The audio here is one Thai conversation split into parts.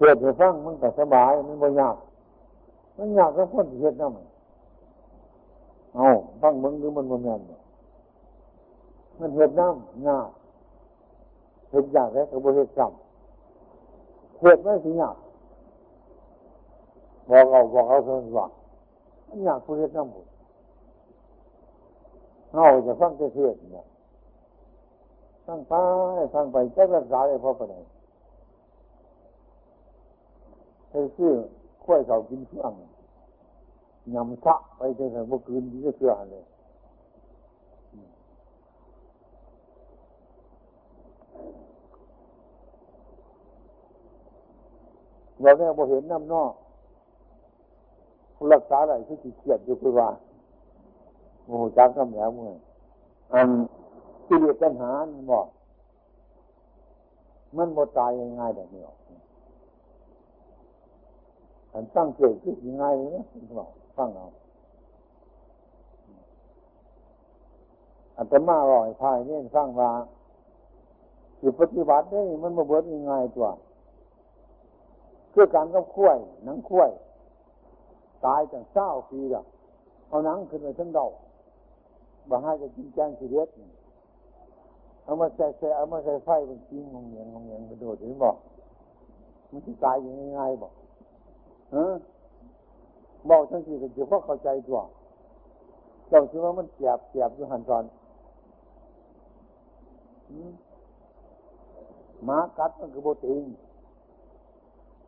เฮ็ดให้ฟังมันก็สบาย มันบ่ยาก มันยากก็คนเฮ็ดนำเอาฟังมึงหรือมันบ่แม่นมันเฮ็ดน้ำยากเฮ็ดยากแล้วก็บ่เฮ็ดซ้ำเฮ็ดไม่สิยากบอกเอาบอกเอาเพิ่นว่ามันยากผู้เฮ็ดน้ำบุเฮาจะฟังเทศน์เนี่ยฟังไปฟังไปจะรักษาได้พอปานใด เฮ้ยชื่อข้อยเขากินเชื่องยำซะไปจนถึงเมื่อคืนที่จะเชื่อเลยเราเนี่ยพอเห็นน้ำนอกผู้รักษาอะไรที่ติดเกียดอยู่คือว่าโอ้จักน้ำแล้วเมื่ออันที่เรียกปัญหาบอกมันหมดตายง่ายแบบนี้หรอก อันตั้งเกิดขึ้นยังไงเนี่ยบอกฟังเอาอันตมาลอยพายเนี่ยสร้างว่าคือปฏิบัติได้มันมาเบิดยังไงตัวคือการกับข้วยหนังข้วยตายจากเศร้าปีละเอาหนังขึ้นไปทั้งเดาบางให้จะกินแกงสีเด็ดเอามาใส่ใส่เอามาใส่ไฟเป็นจริงงงเงียงงงเงียงกระโดดถึงบอกมันจะตายยังไงบอก ฮะบอกทั้งสี่ก็จะเพราะเข้าใจตัวเจ้าคิดว่ามันเจ็บเจ็บอยู่หันตอนหมากัดมันคือโบติง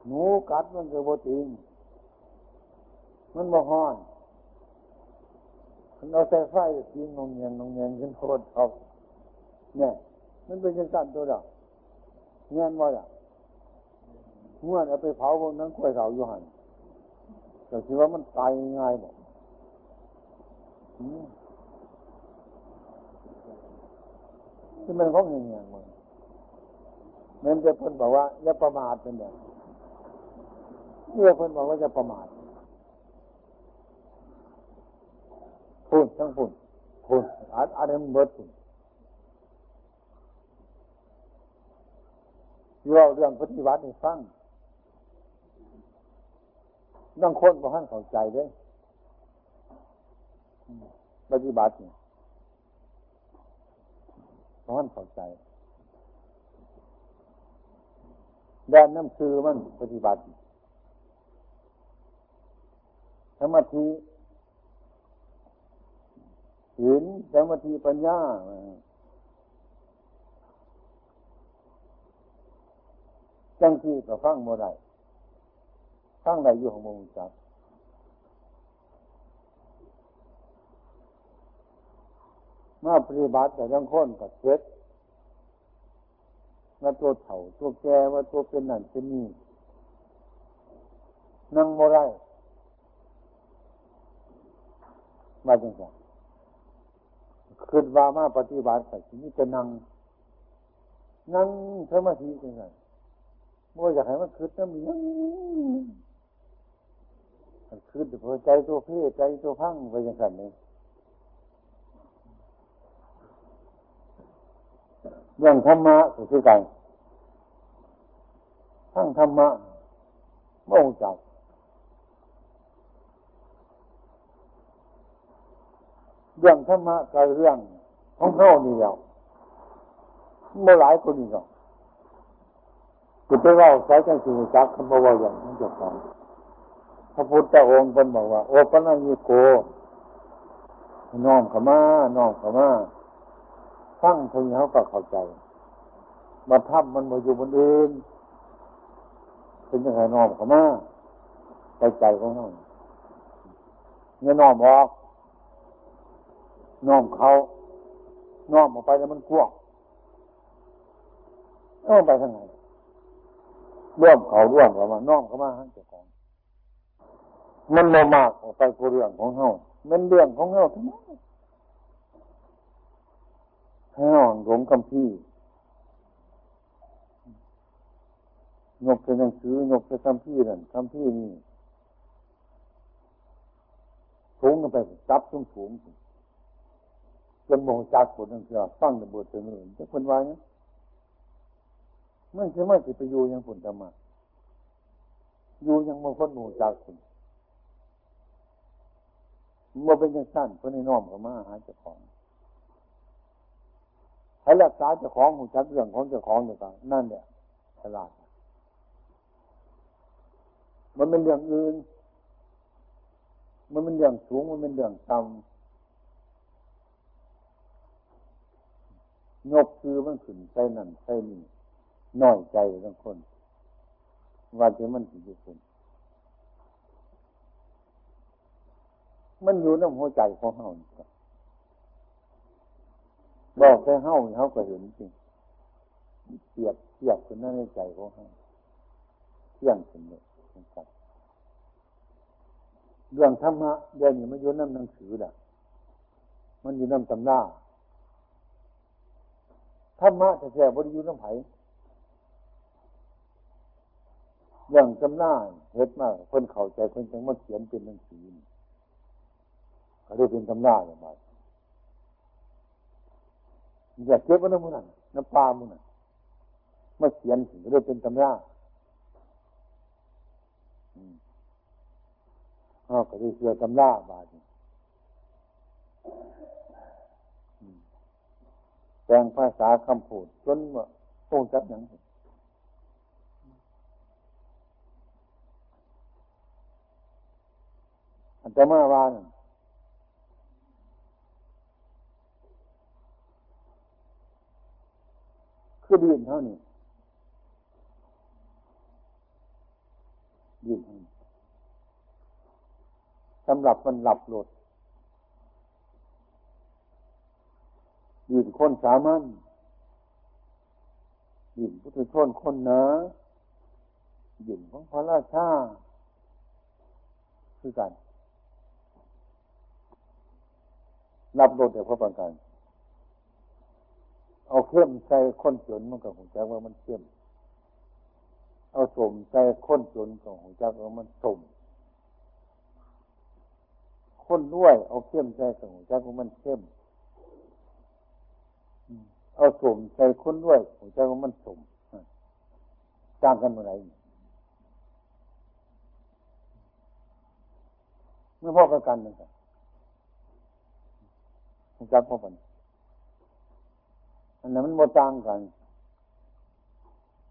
หนูกัดมันคือโบติงมันบ่ฮ้อนมันเอาใส่ไฟกินงงเงียงงงเงียงขึ้นโคตรเขาเนี่ย มันเป็นยังสั่นตัวเดียวเงี้ยว่าอะ เมื่อเอาไปเผาบนนั้นกล้วยเสาอยู่หันแต่คิดว่ามันตายง่ายบอกที่มันของเงี้ยมันมันจะเพิ่นบอกว่าอย่าประมาทเป็นแบบเมื่อเพิ่นบอกว่าจะประมาทพุ่นทั้งพุ่นพุ่นอัดอัดมันเบิดพุ่นเราเรื่องปฏิบัติให้ฟัง นั่งคนบ่หันเข้าใจด้วยปฏิบัติเนี่ยบ่หันเข้าใจด้านน้ำคือมันปฏิบัติสมาธิหินสมาธิปัญญาจังที่ก็ฟังโมได้ ฟังได้อยู่ของมงจักมาปฏิบัติแต่ทั้งคนกับเช็ดว่าตัวเถ่าตัวแก่ว่าตัวเป็นนั่นเป็นนี่นั่งโมได้มาจังสันคืนว่ามาปฏิบัติแต่ทีนี้จะนั่งนั่งสมาธิจังสันบ่อยากให้มันคืดน้ำยังมัน คืดเพอใจตัวเพ่ใจตัวพังไปอย่างนั้นเลยเรื่องธรรมะก็คือกันทั้งธรรมะไม่องจักเรื่องธรรมะกับเรื่องของเขานี่แล้วเมื่อหลายคนนี่ก็คือไปว่าสายจังสิจักคำว่าอย่างนั้นจะฟัง พระพุทธองค์เป็นบอกว่า โอปัญญิโกน้อมขมาน้อมขมาฟังเพียงเขาก็เข้าใจมาทับมันมาอยู่บนอื่นเป็นยังไงน้อมขมาใจใจของเขาเนี่ยน้อมออกน้อมเขาน้อมออกไปแล้วมันกว้างน้อมไปทางไหนร่วมเขาร่วมเขามาน้อมเขามาให้เจ้าของ มันมามากออกไปกูเรื่องของเขามันเรื่องของเขาทั้งนั้นให้ห่องหลงคำพี่ยกเป็นหนังสือยกเป็นคำพี่นั่นคำพี่นี่สูงกันไปจับสูงสูงจนโมงจากผลนั่นคือฟังในบทเต็มเลยจะคนว่าเนี่ยมันจะไม่สิไปอยู่ยังผลธรรมะอยู่ยังมาคนหนูจากคุณ มาเป็นยังสั้นคนในน้อมกับมาหาเจ้าของให้รักษาเจ้าของหูชักเรื่องของเจ้าของเดียวกันนั่นเนี่ยฉลาด มันเป็นเรื่องอื่น มันเป็นเรื่องสูง มันเป็นเรื่องต่ำยกคือมันขึ้นใส่นั่นใส่นี่น้อยใจทั้งคน ว่าจะมันถึงจะคุณ มันอยู่ในหัวใจของเฮาบอกแค่เฮาเขาก็เห็นจริงเปียบเทียบคนนั้นในใจของเฮาเที่ยงขึ้นเลยนะครับเรื่องธรรมะเรื่องนี้มันอยู่น้ำหนังสือด่ะ มันอยู่น้ำตำราธรรมะแต่แค่บริยุน้ำไผ่เรื่องตำราเฮ็ดมากคนเข้าใจคนจังมาเขียนเป็นหนังสือ เขาเรียกเป็นตำราอย่างไรอย่าเก็บไว้น้ำมันน้ำปลามันมาเขียนถึงเรียกเป็นตำราอ๋อก็ได้เสือตำราบาดแปลงภาษาคำพูดจนว่าต้องจับหนังอันจะมาวาน คือดินเท่านี้ดินเท่านี้สำหรับมันหลับหลดยืนคนสามัญยืนพุทธชนคนหนายืนของพระราชาคือกันรับรถเดี๋ยวพระประกัน เอาเข้มใส่คนจนมันก็ของจักว่ามันเข้มเอาสมใส่คนจนก็ของจักว่ามันสมคนด้วยเอาเข้มใส่ก็ของจักว่ามันเข้มเอาสมใส่คนด้วยของจักว่ามันสมจ้างกันเมื่อไรเมื่อพ่อกันกันนะครับของจักพ่อปัน อันนั้นมันโมต่างกัน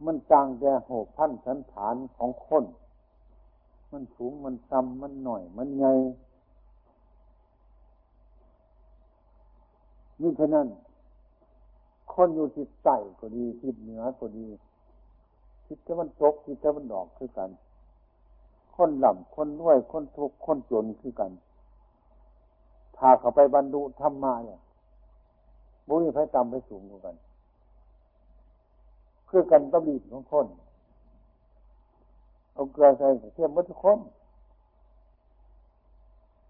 มันต่างแต่หกพันสันฐานของคน มันสูงมันต่ำมันหน่อย มันไงนี่ฉะนั้น คนอยู่ทิศใต้ก็ดีทิศเหนือก็ดีทิศตะวันตกทิศตะวันออกคือกัน คนหล่ำคนรวยคนทุกข์คนจนคือกัน ถ้าเขาไปบรรลุธรรมะเนี่ย บุญไฟต่ำไปสูงกันคือกันตบีดของคนเอาเกลือใส่เทียมวัตถุคน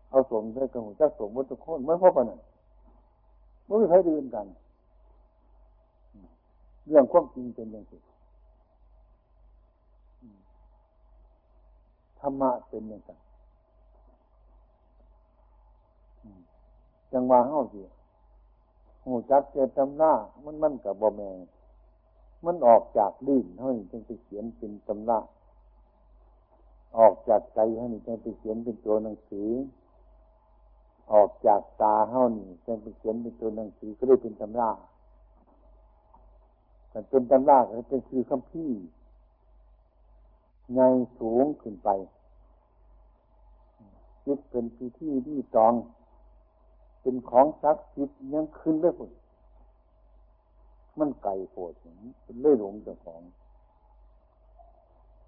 เอาสมใส่กระหูจักสมวัตถุคนไม่พบกันไม่มีใครดื่นกัน เรื่องความจริงเป็นอย่างไรธรรมะเป็นอย่างไรจังหวะเฮาเสิ หูจักเจตำหน้า มันมันกับบอแมงมันออกจากดินเท่านี้จึงไปเขียนเป็นตำหน้าออกจากใจเท่านี้จึงไปเขียนเป็นตัวหนังสือ ออกจากตาเท่านี้จึงไปเขียนเป็นตัวหนังสือก็ได้เป็นตำราแต่เป็นตำราก็เป็นคือคำพี่ไงสูงขึ้นไปจิตเป็นพิธีที่ตอง เป็นของศักดิ์สิทธิ์ยังขึ้นได้ผลมันไก่โผดเป็นเล่ยหลงจากของ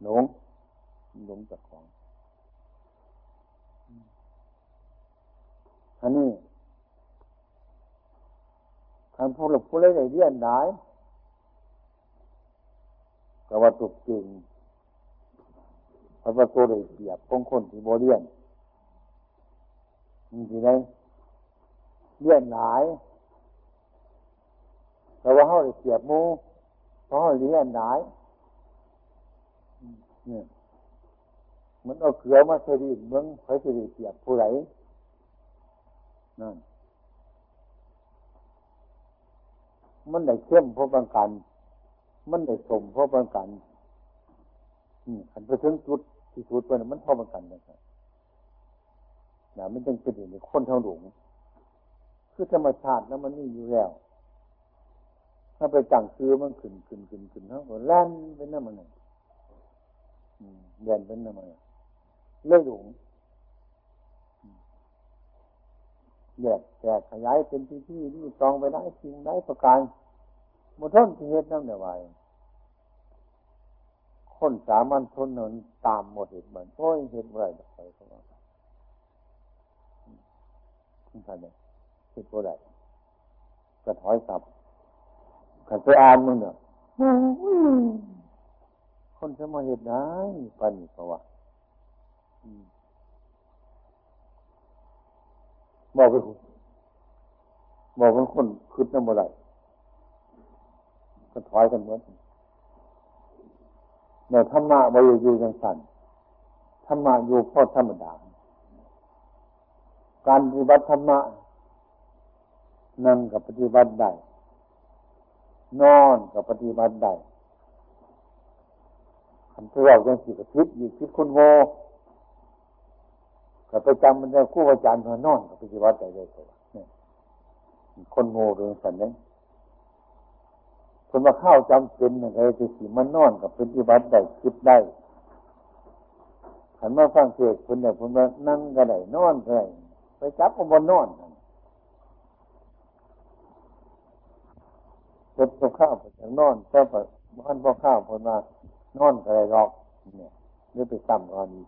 หลงหลงจากของอันนี้คำพูดหลบพูดเลยเรียนได้ก็ว่าตุกจริงพระว่าตัวเลยเสียบของคนที่โบเรียนมีที่ไหน เลื่อนหลายแต่ว่าเขาเสียบมูเพราะเขาเลื่อนหลายเนี่ยมันเอาเกลือมาส่ดินเมืองเขาจะเสียบผู้ไหนนั่นมันได้เข้มเพราะบางกัน มันได้สมเพราะบางกันขันไปถึงจุดที่สุดมันมันท่ากันนะครับนะมันจึงเป็นอย่างนี้คนเท่าหลง คือธรรมชาติแล้วมันนี่อยู่แล้ว ถ้าไปจังซื้อมันขึ้นขึ้นขึ้นขึ้นเท่ากับแล่นเป็นน้ำมันเด่นเป็นน้ำมันเลื่อยหลงแยกแยกขยายเป็นที่ที่ที่ตองไปได้สิ่งได้ประการมดท้นที่เหตุน้ำเดวไว้คนสามัญชนนั้นตามหมดเหตุเหมือนโอ้ยเหตุอะไรไปเขาว่าท่านเนี่ย เหตุอะไรกระถอยกลับขันไปอ่านมึงเนาะคนจะมาเหตุได้ปันเพราะว่าบอกไปบอกเป็นคนคืดน้ำอะไรก็ถอยกันหมดเนี่ยธรรมะวาอยู่อยู่ยังสั่นธรรมะอยู่พอธรรมดา การปฏิบัติธรรมะ นั่งกับปฏิบัติได้นอนกับปฏิบัติได้คำที่เรายังสิกับคิดอยู่คิดคนโง่กับไปจำมันจะคู่อาจารย์พอนอนกับปฏิบัติได้เลยตัวเนี่ยคนโง่เรื่องสันนี้คนมาเข้าจำเป็นอะไรจะสิมันนอนกับปฏิบัติได้คิดได้ขันมาฟังเทศคนเนี่ยคนมานั่งก็ได้นอนก็ได้ไปจับก็บนนอน เจ็บตัวข้าวไปจากนอนแต่พอบ้านพ่อข้าวคนมานอนก็ได้รอกเนี่ยหรือไปซ้ำกอนอี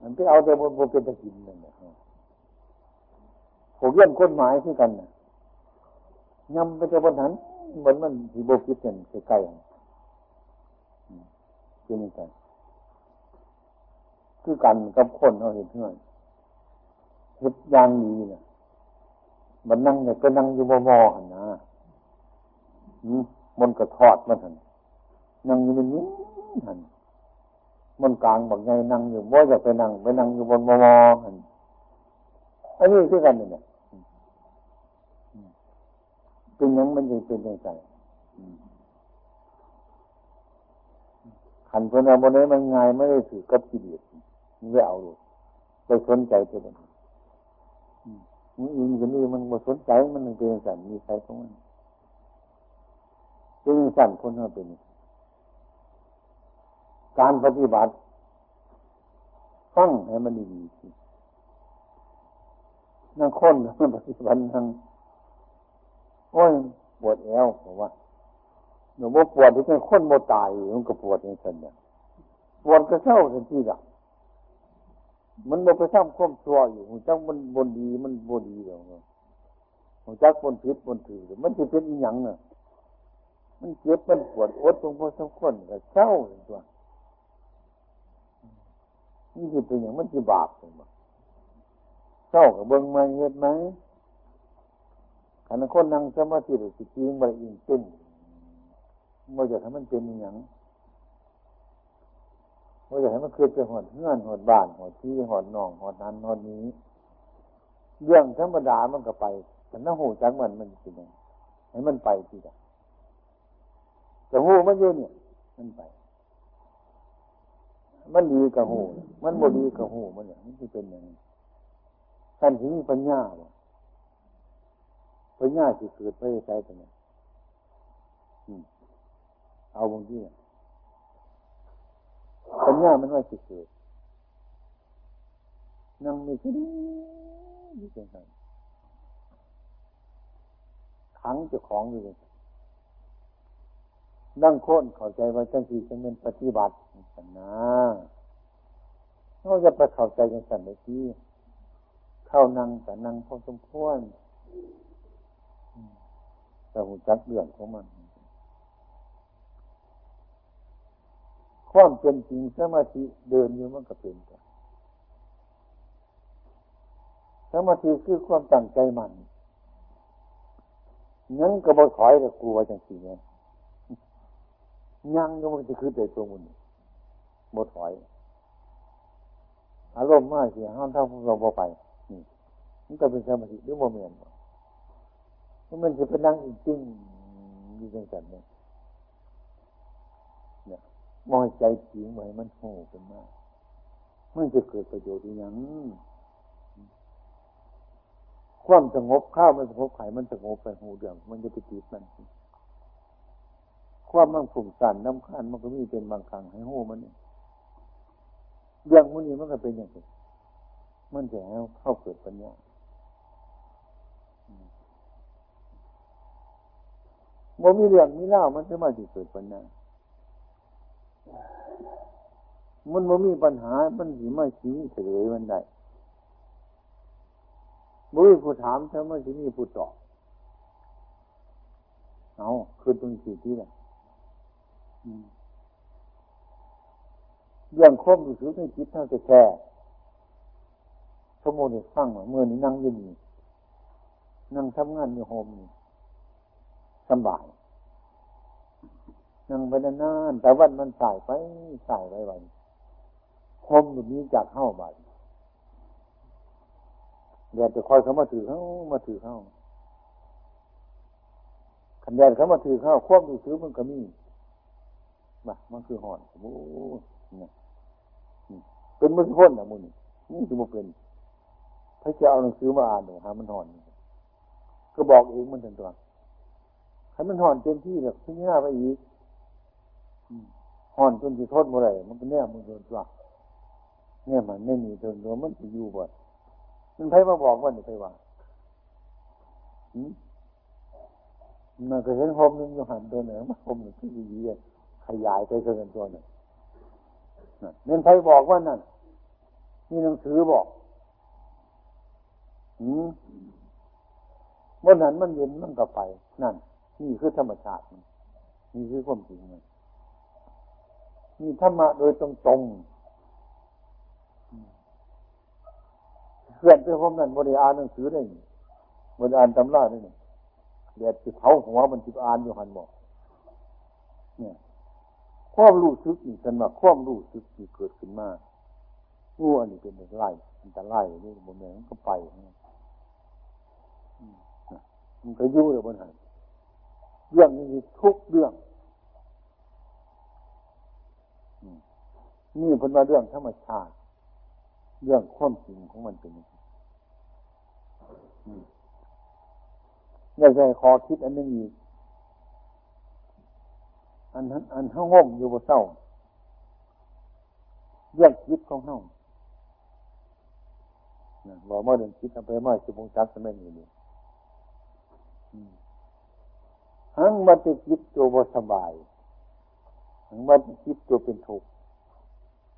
มันไปเอาแต่บนบนเป็นตะกินนั่นแหละผมเยี่ยมคนหมายที่กันนะยำไปจะบนหันเหมือนมันที่โบกิดกันใกล้ๆคือนี่กันคือกันกับคนเราเห็นเพื่อนเห็ดยางดีเนี่ยมันนั่งเนี่ยก็นั่งอยู่มอมอหันนะ มันกระทอดมันหันนั่งอยู่ในนี้หันมันกลางบอกไงนั่งอยู่ว่าจะไปนั่งไปนั่งอยู่บนมอมอหันอันนี้คือกันเนี่ยเป็นยังมันยังเป็นยังไงขันคนเอาบนนี้มันง่ายไม่ได้ถือกับกิเลสไม่เอาเลยไปสนใจตัวมันมันอินกันนี่มันมาสนใจมันเป็นสันมีใครของมัน เป็นสันคนเราเป็นการปฏิบัติฟังให้มันดีนั่งค้นมันปฏิบัตินั่งโอ้ยปวดแอวผมว่าหนูว่าปวดที่เป็นคนโมตายมันก็ปวดอย่างนั้นเนี่ยปวดก็เศร้าทันทีละมันโมไปทำความชั่วอยู่หัวจักมันบนดีมันบนดีเดี๋ยวหัวจักบนพิษบนถือมันจะเป็นอีหย่างเนี่ย มันเจ็บมันปวดอดตรงพอสมควรก็เศร้าตัวนี่คือเป็นอย่างมันจะบาปเลยมั้เศร้ากับเบิ้งมาเหตุไหมขันคนนั่งสมาธิหรือสิจริงบริอินเต้นม่อจะให้มันเป็นอย่างเมื่อจะให้มันเคือเป็นหอดเงื่อนหอดบ้านหอดที่หอดน่องหอดนั้นหอดนี้ เรื่องธรรมดามันก็ไปแต่น้าหูจักมันมันเป็นยังให้มันไปทีเดียว แต่หูมันอยู่เนี่ย มันไป มันดีกับหูมันบ่ดีกับหูมันเนี่ยมันจะเป็นอย่างนี้ท่านที่มีปัญญาบ่ปัญญาสิเกิดไปใช้ตัวนี้เอาบางทีปัญญามันว่าสิเกิดนั่งมีที่ดีอยู่เป็นไงขังเจ้าของอยู่ นั่งโค่นเข้าใจว่าจังสีจะเป็นปฏิบัติสันนะเราจะไปเข้าใจกันสันได้ที่เข้านั่งแต่นั่งพอสมควรแต่หูจักเรื่องของมันความเป็นจริงสมาธิเดินอยู่มันก็เป็นกันสมาธิคือความตั้งใจมันงั้นก็บ่ถอยกับกลัวจังสีเนี่ย ยังก็มันจะคือแต่ตัวมันบ่ถอย อารมณ์มากสิห้ามเท่าพวกเราบ่ไปนี่ก็เป็นสมาธิหรือโมเมนต์มันจะไปนั่งอีกจริงอยู่จังสันเนี่ยเนี่ยมองใจผีเหมือนมันโหเป็นมากมันจะเกิดประโยชน์อย่างความสงบข้าวมันสงบไข่มันสงบไปหูเดืองมันจะไปติดมัน ความมันฝุ่งสั่นน้ำขันมันก็มีเป็นบางครั้งให้หูมันเรื่องมันนี้มันก็เป็นอย่างนี้มันจะเข้าเกิดปัญญาบ่มีเรื่องมีเล่ามันจะมาที่เกิดปัญญามันบ่มีปัญหา มันสิมาชี้เฉลยมันได้บ่มีผู้ถามถ้ามันสิมีผู้ตอบเอาคือตรงสี่ที่แหละ เรื่องครบรู้สึกในจิตเท่าจะแค่สมมติฟังว่าเมื่อนี้นั่งยืนนี่นั่งทำงานอยู่โฮมสบายนั่งไปนานๆแต่วันมันสายไปสายไปวันโฮมแบบนี้จากเข้าบาดเดี๋ยวจะคอยเขามาถือเข้ามาถือเข้าขันแดนเขามาถือเข้าควบดูซื้อมันก็มี มามันคือห่อนโอ้เนี่ยเป็นมือพ้นนะมุนนี่คือมันเป็นถ้าจะเอาหนังสือมาอ่านหนูหามันห่อน ก็บอกเองมันถึงตัวให้มันห่อนเต็มที่แบบที่หน้าไปอีกห่อนจนจะทนเมื่อไรมันก็แน่มันโดนตัวเนี่ยมันไม่มีโดนตัวมันจะอยู่บ่มันใครมาบอกว่าเนี่ยใครว่ามันก็เห็นหอมนึงอยู่หันตัวเหนือมาหมหนึ่งที่ดีๆ ขยายไปเกินตัวหนึ่งเน้นใครบอกว่านั่นนี่หนังสือบอกอืมเมื่อนั้นมันเย็นมันก็ไป นั่น นี่คือธรรมชาติ นี่คือความจริงมันมีธรรมะโดยตรงตรงเพื่อนเป็นผมนั้นบริอ่านหนังสือได้บริอ่านตำราได้เนี่ยเดี๋ยวจะเผาหัวมันจะอ่านอยู่หันบอกเนี่ย ความรู้สึกนี่ฉันว่าความรู้สึกที่เกิดขึ้นมางูอันนี้เป็นไรมันจะไล่นี่บนเมืองก็ไปมันก็ยุ่งเลยบนหันเรื่องนี้ทุกเรื่องนี่เป็นว่าเรื่องธรรมชาติ เรื่องความจริงของมันเป็นอย่างนี้อยากจะขอคิดอันนึงอีก อันนั้น อันเท้างมอยู่บนเศร้าเรื่องคิดของเท้าบอกว่าเรื่องคิดเอาไปมาสิบงจักสมัยนี้ทั้งมันจะคิดตัวบสบายทั้งมันจะคิดตัวเป็นทุกข์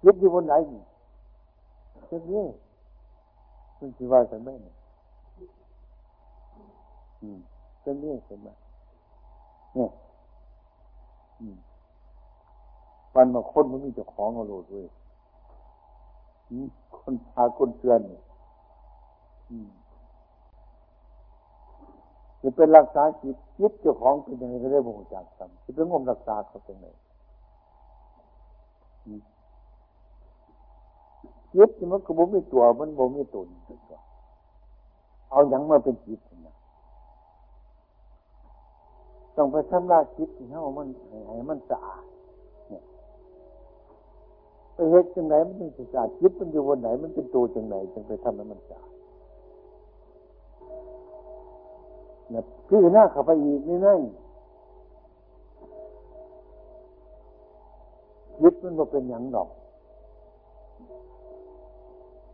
คิดอยู่บนไหนเช่นนี้คุณคิดว่าสมัยนี้เช่นนี้สมัยเนี่ย มันมาคนมันมีเจ้าของเอาโลดด้วยคนพาคนเตือนจะเป็นรักษาจิตจิตเจ้าของเป็นยังไงก็ได้บ่งจากทำจะเป็นงมรักษาเขาเป็นไงจิตมันก็บ่มีตัวมันบ่มีตนเอาอย่างมาเป็นจิตนะ ต้องไปทำลายจิตที่เฮามันให้มันสะอาดเนี่ยไปเฮ็ดจังไหนมันเป็นสะอาดจิตมันอยู่บนไหน มันเป็นตัวจังไหนจึงไปทำให้มันสะอาดนะพี่หน้าข้าไปอีกนี่นั่นยึดมันมาเป็นอย่างดอก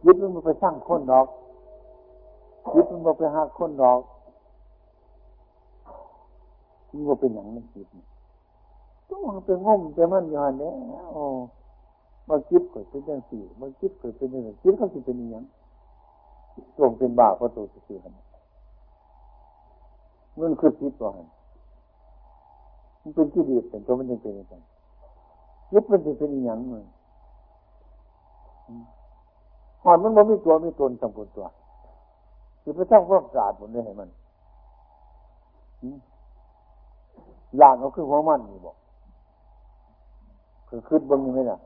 ยึดมันมาไปสร้างคนดอกยึดมันมาไปหาคนดอก นมาเป็นอย่างนั้นคิดต้องไปงมไปมันอยู่หันเนี่ยโอ้มาคิดเกิดเป็นอย่างสี่มาคิดเกิดเป็นอย่างคิดเขาสิเป็นอย่างตรงเป็นบาปเพราะตัวสื่อกันมันคือคิดว่ามันเป็นที่ดีแต่ตัวมันยังเป็นอย่างยึดมันจะเป็นอย่างนั้นหอนมันไม่มีตัวมีตนสัมพุตัวคือไปสร้างความสะอาดหมดเลยให้มัน ล่างเขาคือหัวมันนี่บอกคือคืดบางยังไงน่ะ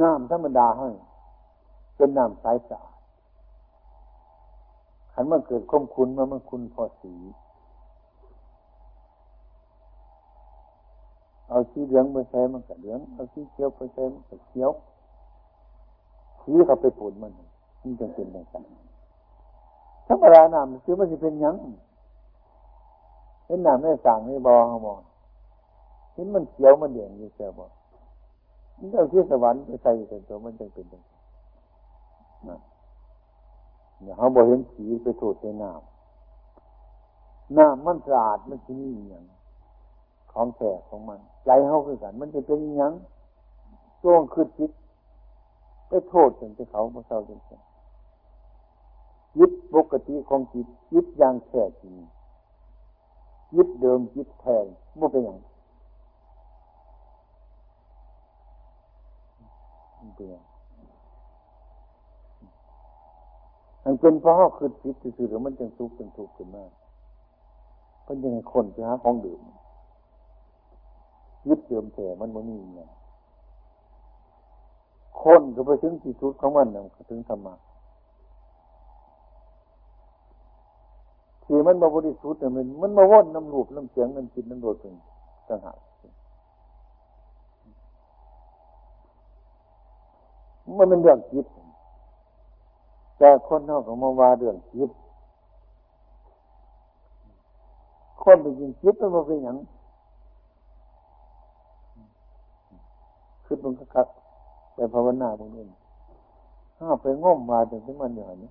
น้ำธรรมดาให้เป็นน้ำใสสะอาดขันมันเกิดข้มคุณมามันคุณพอสี เอาสีเหลืองไปใช้มันก็เหลือง เอาสีเขียวไปใช้มันก็เขียวสีเขาไปปูนมัน มันจะเป็นอย่างไรธรรมดาน้ำซื้อมันจะเป็นยังเห็นน้ำไม่สั่งไม่บอเขาบอกเห็นมันเขียวมันแดงอยู่เสียบอกมันเอาที่สวรรค์ไปใส่ใส่ตัวมันจะเป็นอย่างนั้นเนี่ยเขาบอกเห็นสีไปถูดในน้ำน้ำมันสะอาดมันที่นี่อย่างของแท้ของมัน ใจเขาคือกัน มันจะเป็นยังช่วงคือจิตไปโทษถึงที่เขาเศร้าจริง ยึดปกติของจิตยึดอย่างแท้จริงยึดเดิมยึดแทนไม่เป็นอย่างเป็นอย่างมันเป็นเพราะคือจิตคือหรือมันจึงทุกข์จึงทุกข์ขึ้นมากเป็นยังคนจะหาของดื่มยึดเดิมแท้มันไม่มีอย่างคนก็ไปถึงที่สุดของมันนะถึงธรรมะ ที่มันมาบริสุทธิ์เนี่ยมันมันมาว่นน้ำรูปน้ำเสียงน้ำจิตน้ำโดดเป็นต่างหากมันเป็นเรื่องจิตแต่คนนอกของมาว่าเรื่องจิตคนเป็นจริงจิตมันมาเป็นอย่างคือมันก็คัดไปภาวนาตรงนี้ถ้าไปง่มมาถึงที่มันอย่างนี้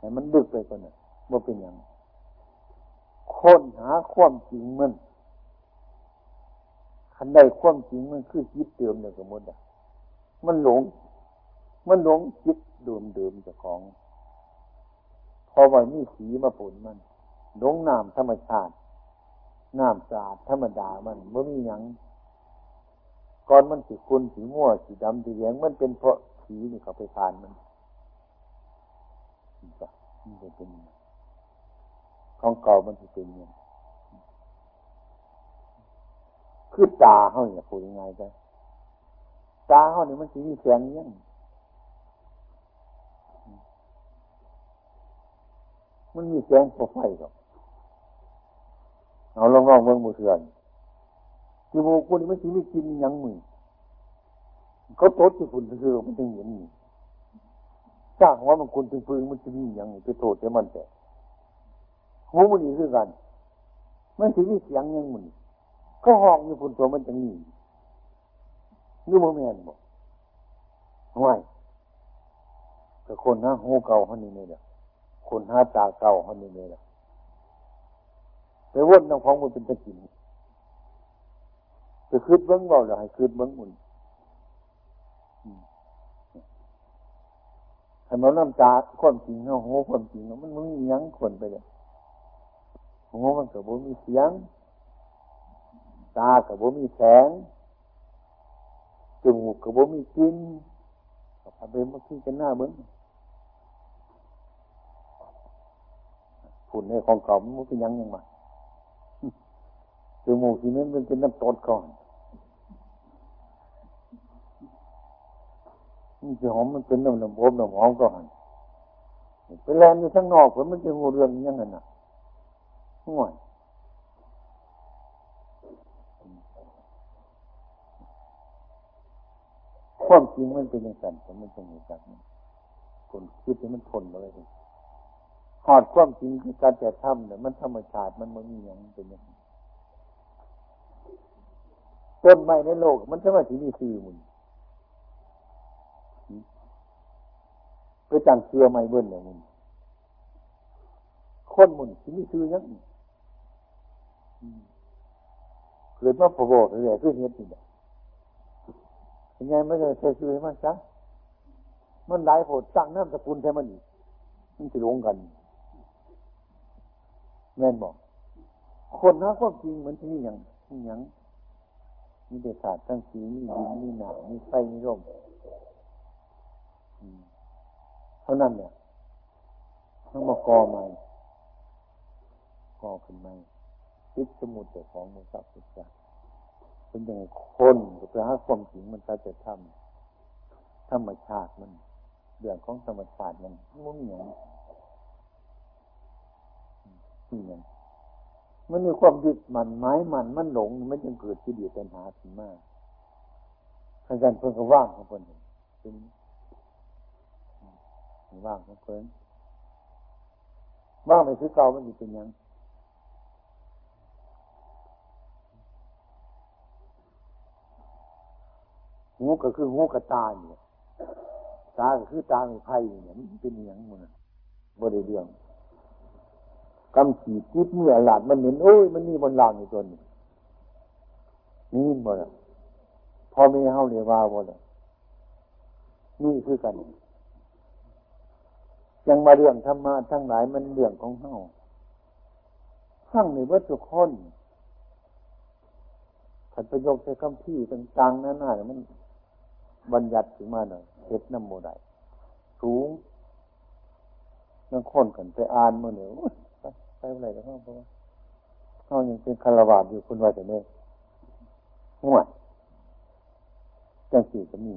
ให้มันดึกไปก่อนนว่าเป็นอย่างค้นหาความจริงมันคันใดความจริงมันคือจิตเดิมเนี่ยสมมติอะมันหลง มันหลงจิตเดิมเดิมจากของพอวันนี้สีมาผลมันหลงน้ำธรรมชาติน้ำสะอาดธรรมดามันไม่มีอย่างก่อนมันสีคุณสีม่วสีดำสีเหลืองมันเป็นเพราะสีนี่เขาไปทานมัน จ้ะมันจะเป็นของเก่ามันจะเป็นยังคือตาเขาเนี่ยพูดยังไงได้ตาเขาเนี่ยมันจะมีแสงยังมันมีแสงพอไฟหรอกเอาลองลองเมืองมือเถื่อนจมูกคุณมันจะมีกินยังมือเขาโต๊ดที่คุณคือมันจะเห็นนี่ จ้างว่ามันคุณถึงพึงมันจะมีอย่างไปโทษแต่มันแต่หูมันนี่คือกัน มันถึงมีเสียงยังมันก็ห้องอยู่คุณตัวมันจะมีนี่โมเมนบอกห่วยแต่คนหาหูเก่าเขานี่เนี่ยคนหาตาเก่าเขานี่เนี่ยไปวนน้ำของมันเป็นตะกินไปคืดเบิ้งเบาเลยให้คืดเบิ้งมุน ให้มันน้ำตาความจริงเนาะโหความจริงเนาะมันมียังคนไปเลยโหมันกับบ่มีเสียง ตากับบ่มีแสงจมูกกับบ่มีกลิ่นทำเป็นมาขี้กันหน้าเบิ้งฝุ่นในของเก่ามันเป็นยังยังมาจมูกที่นั้นมันเป็นน้ำตดก่อน มันจะหอมมันเป็นน้ำน้ำอบน้ำหอมก่อนไปแลนอยู่ข้างนอกผลมันจะหูเรื่องยังไงน่ะห่วยความจริงมันเป็นอย่างนั้นผมมันเป็นอย่างนั้นคนคิดให้มันทนมาเลยหอดความจริงคือการจะทำเนี่ยมันธรรมชาติมันมันมีอย่างเป็นอย่างนี้ต้นไม้ในโลก มันสามารถที่มีคือมัน ไปจังเชื่อไม่เบิ้ลเลยมึงนี้คนมึงที่นี่คือยังเกิดมาพอบอกเลยคือเหตุนี่แหละยังไงไม่ได้ใช้ชื่อมันจ้ะมันหลายโผลตั้งน้ำสกุลแค่มันอีกมันจะลงกันแม่นบอกคนนะความจริงเหมือนที่นี่อย่างอย่างมีเดชาตั้งสีมีดินมีหนามีไฟมีลม ท่านั้นเนี่ยต้องมากอใหม่กอขึ้นใหม่คิดสมุดแต่ของมือสับสุดใจเป็นอย่างคนก็ไปหาความจริงมันก็จะทำธรรมชาติมันเรื่องของธรรมชาติมันมุ่งอย่างนี่อย่างมันมีความยึดมันไม้มันมันหลง มันยังเกิดที่เดียวปัญหาขึ้นมาอาจารย์เพิ่งก็ว่างของคนเป็น ว่างของเพิ่นว่างไปคือเก่ามันอยู่เป็นยังหูก็คือหูกระตาเนี่ยตาก็คือตาไม้ไผ่เนี่ยมันเป็นอย่างมันบ่ได้เรื่องกำขีดจิบเมื่อหลาดมันเห็นโอ้ยมันนี่บนหลังอยู่ตัวนี้นี่บ่ละพอมีเฮาเรียว่าบ่ละนี่คือกัน ยังมาเรื่องธรรมะทั้งหลายมันเรื่องของเฮาทั้งในวัตถุคนขันประโยคใช้คำพี่ต่างๆนั่นน่ะมันบัญญัติขึ้นมาหน่อยเฮ็ดน้ำโมได้สูงนังคนกันไปอ่านมาเนี่ยไปอะไรก็เข้าเพราะว่าเขายังเป็นคารวะอยู่คุณว่าแต่เนี่ยห่วยจังสี่ก็มี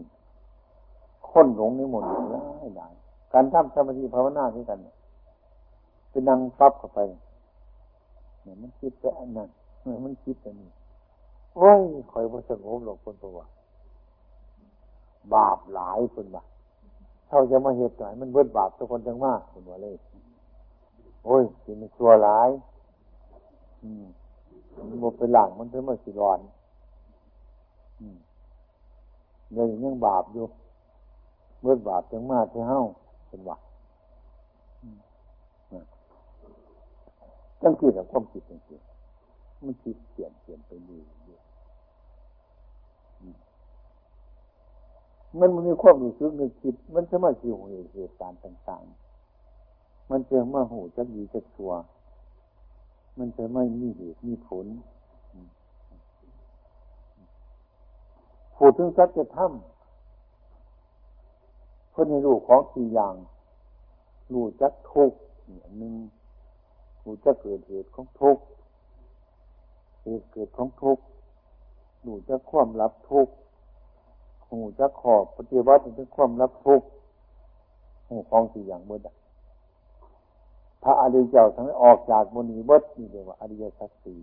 คนหลงในหมดหลายหลาย การทำสมาธิภาวนาด้วยกันเป็นนั่งปั๊บเข้าไปเนี่ยมันคิดแต่อันนั้นเนี่ยมันคิดแต่นี่โอ้ยคอยว่าสงบหรอกคนตัวบาปหลายคนว่าเท่าจะมาเหตุไหนมันเบิดบาปทุกคนจังมากคนว่าเลย โอ้ยสิมันชัวร้าย อืมมันบเป็นหลังมันเป็นมาสิร้อน อืมเดี๋ยวยังบาปอยู่เมื่อบาปจังมากที่เฮ้า เป็นว่าตั้งคิดกับความคิดจริงๆมันคิดเปลี่ยนเปลี่ยนไปเรื่อยมันมันมีความรู้สึกนึกคิด มันจะมาสิวเหตุการณ์ต่างๆ มันจะมาหูจะดีจะชัว มันจะไม่มีเหตุมีผลพูดถึงสัจธรรม เพื่อในรูปของสี่อย่างรู้จักทุกเนี่ยหนึ่งรู้จักเกิดเหตุของทุกเหตุเกิดของทุกรู้จักความรับทุกหูจักขอบปฏิบัติถึงความรับทุกหูของสี่อย่างเมื่อใดพระอริยเจ้าทั้งออกจากมณีวัดนี่เรียกว่าอริยสัจสี่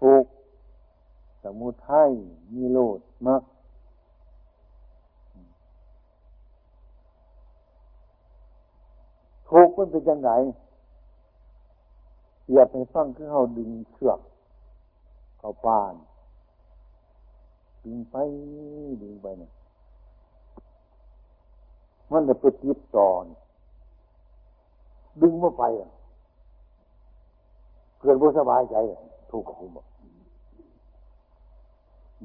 ทุกสมุทัยมีโลดมาก ทุกมันเป็นยังไงอย่าไปฟังคือเขาดึงเชือกเขาปานดึงไปดึงไปเนี่ยมันจะไปติดต่อนดึงมาไปเกิดบ่สบายใจถูกกับผมบอก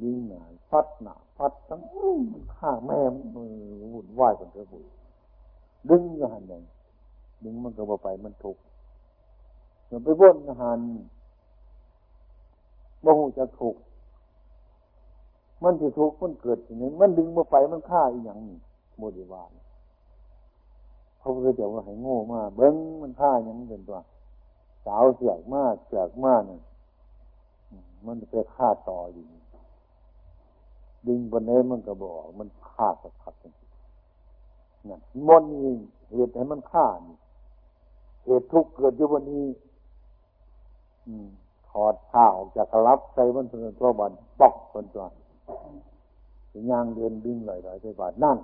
ดึงหนาฟัดหนาฟัดทั้งมันฆ่าแม่มันวุ่นวายกันเถอะบุดึงอย่หันเลย ดึงมันก็บ่ไปมันถูกมันไปว่นหันบ่หูจะถูกมันจะถูกมันเกิดอย่างนี้มันดึงมาไปมันฆ่าอีกอย่างนี้โมดิวานพระพุทธเจ้าว่าให้โง่มากเบิ้งมันฆ่ายังเป็นตัวสาวเสือกมากเสือกมากเนี่ยมันไปฆ่าต่ออยู่ดึงบนนี้มันก็บอก มันฆ่าสักพักนั่นมันมีเหตุให้มันฆ่านี่ เหตุทุกข์เกิดอยู่บนนี้ถอดผ้าออกจากรับใส่บนตัวบันปอกบนตัวย่างเดินดึงหลไหลไปบาดนั่น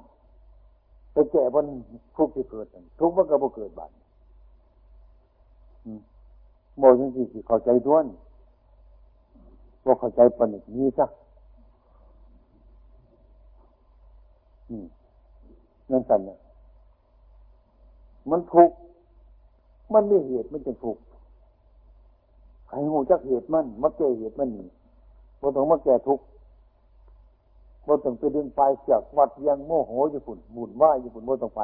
ไปแก้บนทุกข์ที่เกิดทุกข์มันก็บ่เกิดบัดโมยังสิเข้าใจด้วนว่าเข้าใจปนินี้ซะนั่นสั่นเนี่ยมันทุกข์ มันไม่เหตุมันจะทุกข์ใครหูจักเหตุมันมาแก้เหตุมันนี่บ่ต้องมาแก้ทุกข์บ่ต้องไปดึงไฟเสียกวัดยังโมโหอยู่ฝุ่นบุญว่าอยู่ฝุ่นบ่ต้องไป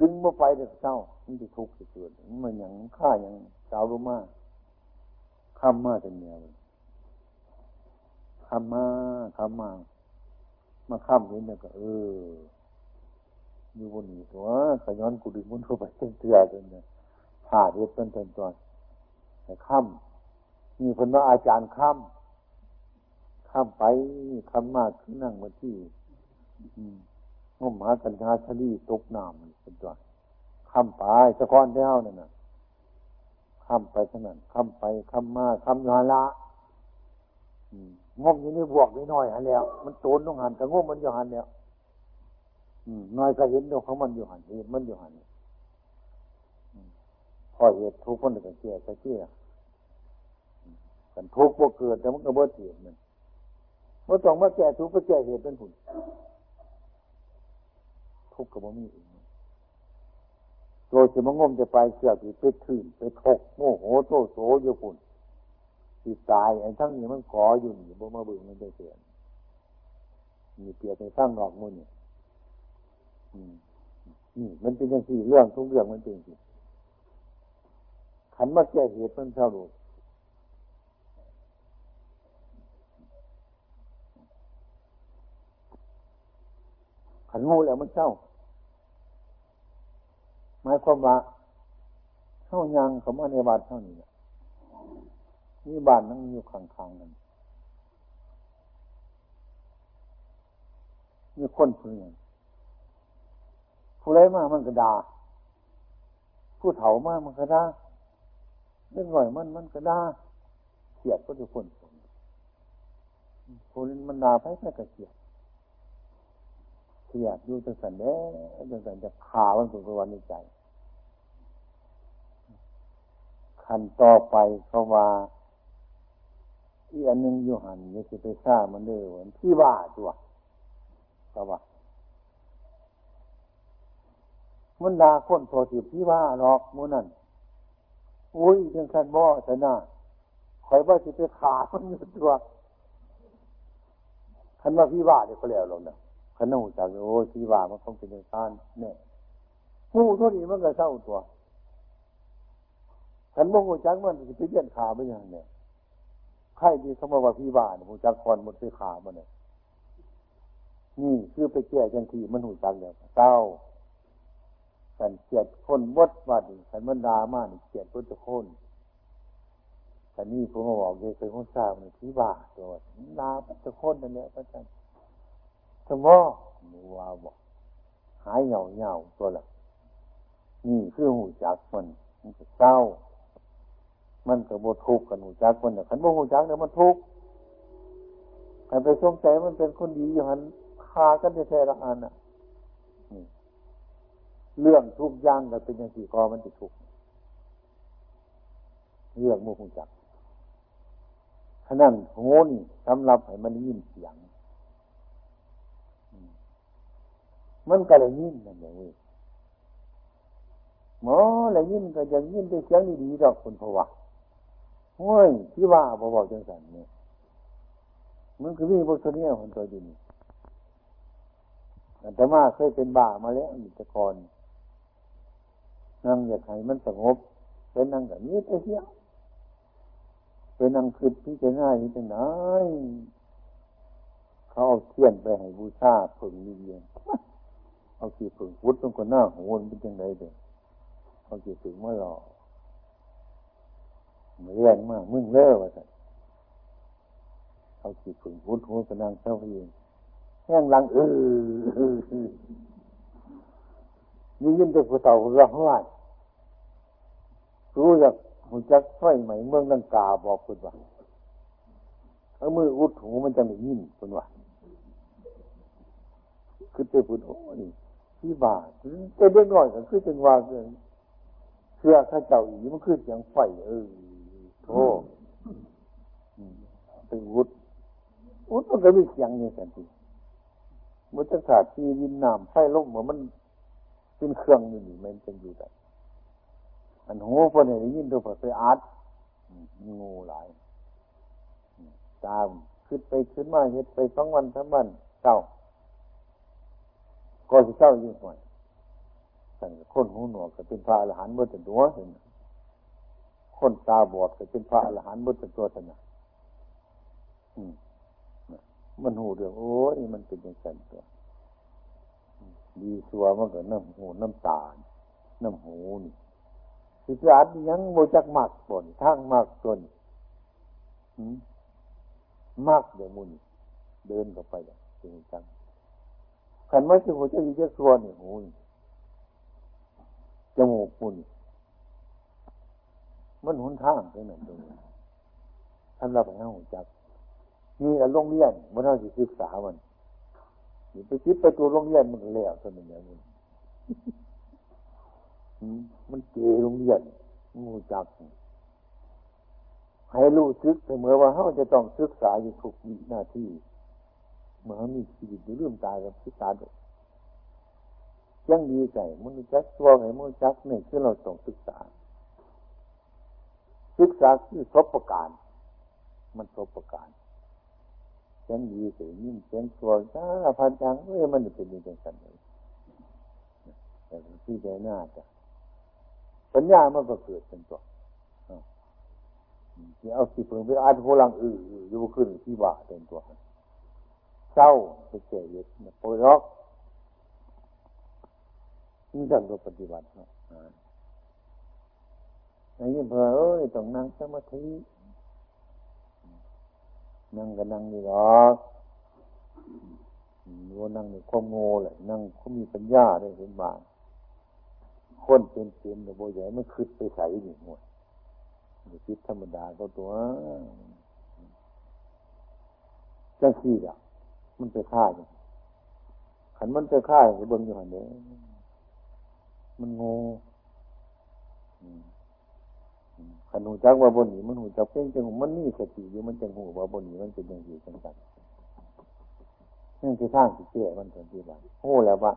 ดึงมาไปเด็กเจ้ามันจะทุกข์จะเกิดมันอย่างฆ่าอย่างสาวรู้มาข้ามมาจนเนียเลยข้ามมาข้ามมา มาข้ามเห็นเนี่ยก็เออ อยู่บนนี้ตัวขย้อนกูดึงมันเข้าไปเตือจนเนี่ยผ่าเด็ดต้นต้นตอนแต่ข้ามมีคนว่าอาจารย์ข้ามข้ามไปข้ามากขึ้นนั่งมาที่ง้มหากันชาชลีตกน้ำเป็นตัวข้ามไปสะก้อนเท้านั่นน่ะขคำไปเท่านั้นคำไปค่ำมาค่ำนาละงมอยู่นี่บวกนิดหน่อยหันแล้ว มันโตนต้องหันกับงมมันอยู่หันแล้ว น้อยก็เห็นดอกของมันอยู่หันเหตุมันอยู่หันพอเหตุทุกคนก็เกี่ยก็เกี่ยกันทุกข์บ่เกิดแต่มันก็บ่เสียมันเมื่อต้องมาแก้ทุกข์ก็แก้เหตุเป็นผลทุกข์ก็บ่มีอีกโดยจะมางมจะไปเสือกไปถื่นไปทกโมโหโตโสอยู่ปุ่นที่ตายไอ้ทั้งนี้มันขออยู่นี่บ่มาบึงมันจะเสียมีเปียบในสร้างหลอกมุนนี่ นี่ มันเป็นอย่างที่เรื่องทุกเรื่องมันเป็นอย่างที่ขันมาแก้เหตุมันเท่าดูขันงูแล้วมันเศร้าหมายความว่าเข้ายังเขามาในบาดเท่านี้นี่บ้านนั่งอยู่ข้างๆกันมีคนผู้หนึ่ง ผู้ไรมามันก็ด่าผู้เฒ่ามามันก็ด่าเรื่องหน่อยมันมันก็ด่าเสียดก็จะคนคนมันด่าไปแค่กระเสียดเสียดอยู่ตั้งแต่เนี้ยตั้งแต่จะขาวันสุดวันในใจขันต่อไปเขาว่าอีอันนึงอยู่หันนี่จะไปสร้ามันเด้อวันที่ว่าตัวก็ว่า มันดาคนโทสิที่ว่าหรอกมูนั่นอุ้ยยังขันบ่อชนะคอยว่าจะไปขามันอยู่ตัวขันว่าพี่ว่าเดี๋ยวก็แล้วลงนะขันหูจากโอ้ยพี่ว่ามันต้องเป็นอย่างนั้นเนี่ยผู้เท่านี้มันก็เศร้าตัวขันโมโหจักมันจะไปเลี้ยนขาไปย่างเนี่ยใครที่เขาบอกว่าพี่บ้านหูจักคอนหมันไปขามันเนี่ยนี่คือไปแก้จังทีมันหูจักเดียวเต้า ขันเกียดคนวดวัดขันมันดามานี่เกียดพุทธคนขันนี้ผมาบอกเลยเคยคนทราบในพี่บาตัวดาพุทธคนนั่นแหละพระอาจารย์สมอนูว่าบอกหายเหงาเหงาตัวละนี่คือหูจักมันมันจะเศร้า มันก็บ่ทุกข์กันหูจักมันเนี่ยขันบ่หูจักเนี่ยมันทุกข์ขันไปสงสัยมันเป็นคนดีอยู่หันคากันแท้ๆละอันอะ เรื่องทุกอย่างก็เป็นอย่างที่คอมันจะทุกเรื่องโมหูจักขนั้นโหนี่สำหรับให้มันยินเสียง มันก็เลยยินนั่นเองหมอเลยยินก็ยังยินด้วยเสียงดีๆดอกคนพวะโอ้ยที่ว่าบอบอกจังสันเนี่ยมันคือมีบทเรียคนตัวอยู่นี่แต่มาเคยเป็นบ้ามาแล้วมีตะกอ นั่งอยากให้มันสงบเป็นนั่งแบบนี้ไปเที่ยวเป็นนั่งคืดพี่จะง่ายนี่ไหนเขาเอาเทียนไปให้บูชาผึ่งมีเยียนเอาขีผึ่งพุทธตรงคนหน้าโหนเป็นยังไงเด็กเอาขีผึ่งมาหล่อเรื่องมากมึงเล่อว่าสันเขาขีดผึ่งพุทธหัวกระนังเจ้าพี่แห้งลังเออนี่ยินแต่ผู้เฒ่าร้องไห้ รู้จักหูจักไฟไหมเมืองลังกาบอกคุณว่าเอามืออุดหูมันจะไม่ยินคุณว่าคือเตพุทโอ้นี่ที่บาเตเด็กน้อยก็คือจังว่าเชื่อข้าเจ้าอีมันคือเสียงไฟเออโอ้เป็นวุฒวุฒมันก็มีเสียงนี่กันทีมุตศาสตร์ที่วินน้ำไฟลมเหมือนมันเป็นเครื่องอยู่นี่มันเป็นอยู่แต่ อันหูคนเนี่ยยินตัวไปอาร์ตงูหลาย ตามขึ้นไปขึ้นมาเห็ดไปสองวันสามวันเศร้าก็จะเศร้ายิ่งกว่าสั่งคนหูหนวกก็เป็นพระอรหันต์เมื่อถึงตัวเห็นคนตาบอดก็เป็นพระอรหันต์บุตรตัวท่านนะมันหูเรื่องโอ้ยมันเป็นอย่างนั้นตัวดีสัวมันก็น้ำหูน้ำตา น้ำหูนี่ สิจาดยังโมจักมากบนทางมากจนมากเดี๋ยวมุนเดินเข้าไปเลยจริงจังขันไม่ถึงหัวใจยิ่งจะสัวนหูจมูกมุนมันหุนทางตรงนั้นตรงนี้ท่านเราไปห้าหัวจักนี่แหละโรงเรียนมันเท่าที่ศึกษามันไปคิดไปตัวโรงเรียนมันแล้วตัวนี้อย่างนี้ มันเกโรงเรียนมูจักให้รู้ซึกเสมอว่าเขาจะต้องศึกษาอยู่ทุกหน้าที่เมื่อมีชีวิตอยู่เรื่องตายกับศึกษาด้วยยังดีใจมันจักตัวไงมันจักนี่คือเราต้องศึกษา ศึกษาคือทบประการ มันทบประการเสียงดีเสียงยิ่งเสียงตัวสารพันจังเอ้ยมันจะเป็นอย่างนั้นเลยแต่ที่ใจหน้าจ้ะ ปัญญามันก็เกิดเป็นตัวที่เอาสิเพิ่งไปอ่านโหลังอืออยู่ขึ้นที่บ่าเป็นตัวเศร้าไปเจ็บเย็ดปวดร้องนี่จังตัวปฏิบัติเนาะอันนี้เพอเอ้ยต้องนั่งสมาธินั่งก็นั่งนี่หรอกว่านั่งในความโง่เลยนั่งเขามีปัญญาได้เห็นบ้าง คนเป็นเตียนแต่โบใหญ่ไม่คืดไปใส่หนึ่งหมดคิดธรรมดาก็ตัวจังสี่อะมันไปฆ่าอย่างขันมันไปฆ่าอย่างบนอยู่หันเด้มันโง่ขันหูจักว่าบนนี้มันหูจักเพ่งจังมันนี่สติอยู่มันจังหูว่าบนนี้มันเป็นอย่างนี้จังกันนี่คือทางที่เจ้มันเป็นที่บ้านโอ้แล้วว่า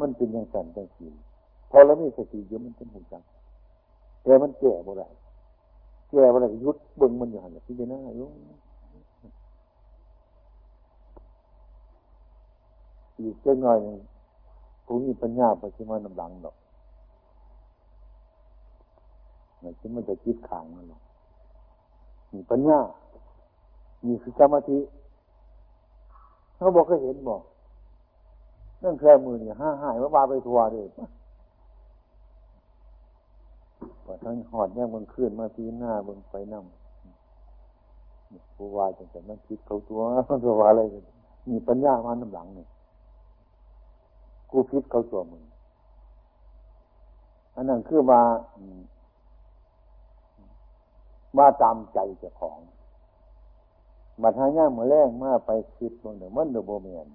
มันเป็นอย่างสันจังสี พอแล้วมีสติอยู่มันเป็นหูจักแต่มันแก่บ่ได้แก่บ่ได้ยุดเบึงมันอยู่หันที่จะน่าอยู่อีกเจ้าหน่อยหนึ่งผู้มีปัญญาไปชิมานำหลังดอกไม่ใช่มันจะคิดขังนั่นหรอกมีปัญญา มีคือสมาธิเขาบอกก็เห็นบอกนั่นแค่มือนี่ห้าหายว่าบาไปทัวร์เลย ว่าทั้งหอดเนี่ยมันขึ้นมาทีหน้าบนไปนั่งผู้วายจังแต่มันคิดเขาตัวตัวว่าอะไรมีปัญญามาน้ำหลังเนี่ยกูคิดเขาตัวมึงอันนั้นคือมามาตามใจเจ้าของบัดหาย่าเมื่อแรงมาไปคิดบางเดี๋ยวมันเดโบเมียน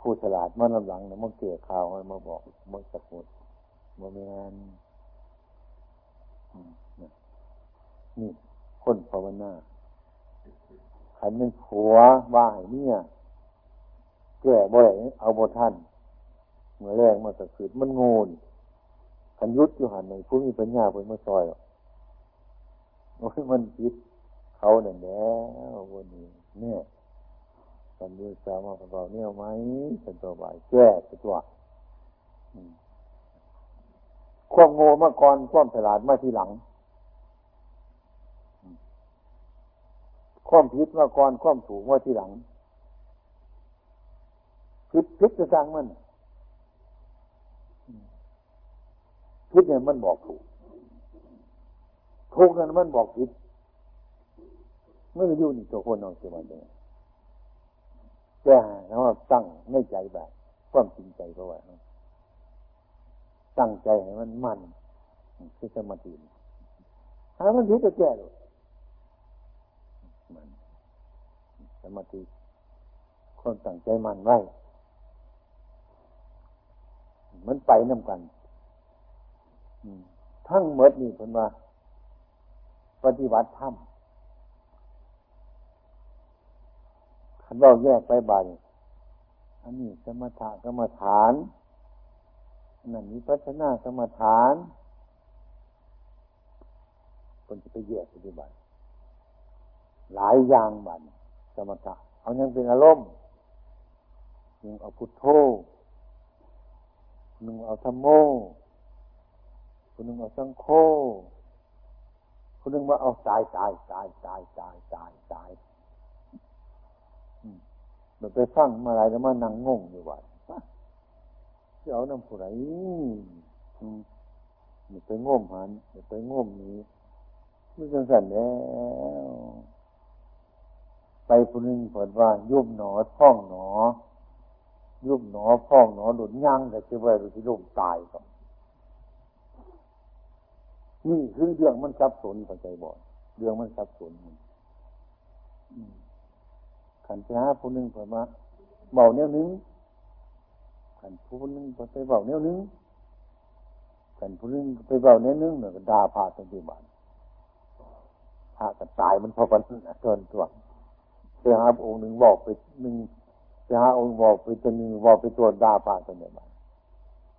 ผู้ฉลาดมันลำหลังเนี่ยมันเกี่ยข่าวมาบอกมันสะกด โบเมีนนี่คนภาวนาขันเป็นผัวว่าให้เนี่ยแก่บ่ได้เอาบ่ท่านเมื่อแรงมาสะกิดมันงูนขันยุดอยู่หันในผู้มีปัญญาเพิ่นมาซอยโอ้ยมันคิดเขาเนี่ยแล้ววันนี้เนี่ยกันดูสามาของเราเนี่ยไหมเป็นตัวใบแก้ตัว ความโง่มาก่อนความฉลาดมาทีหลังความผิดมาก่อนความถูกมาทีหลังผิดผิดจะสั่งมันผิดเนี่ยมันบอกถูกทุกนั้นมันบอกผิดเมื่ออยู่นี่ตัวคนนอนสมาธิแก่แล้วตั้งไม่ใจแบบความจริงใจเพราะว่า ตั้งใจให้มันมันคือสมาธิถ้ามันผิดจะแก้เลยมันสมาธิคนตั้งใจมันไว้มันไปน้ำกันทั้งหมดนี่คนว่าปฏิบัติธรรมขันเราแยกไปบ่ายอันนี้สมถะกรรมฐาน นนั้นมีพัฒนากรรมฐานคนจะไปแยกปฏิบัติหลายอย่างบันสมถะเอายังเป็นอารมณ์ยังเอาพุทโธหนึ่งเอาธรรมโมคนหนึ่งเอาสังโฆคนนึงว่าเอาตายตายตายตายตายตายตายมันไปฟังมาอะไรแล้วมานั่งงงอยู่ว่า จะเอาน้ำผู้ไรมันไปง่มหันมันไปง่มนี้ไม่จังสันแล้ว ไปคนนึงเปิดว่ายุบหนอท่องหนอ ยุบหนอพ่องหนอหลุดย่างแต่เชื่อว่าหลุดที่ลมตายก่อนนี่คือเรื่องมันซับสนเข้าใจบ่อยเรื่องมันซับสนขันไปหาผู้หนึ่งเผยมาเบาเนี้ยนึง ขันผู้นึงไปเบาเนี้ยนึงขันผู้นึงไปเบาเนี้ยนึงเนี่ยก็ด่าพาตัวิบัติพากันตายมันพอกันเกินตัวไปหาองค์หนึ่งบอกไปหนึ่งไปหาองค์บอกไปตัวหนึ่งบอกไปตัวด่าพาตัวิบัติ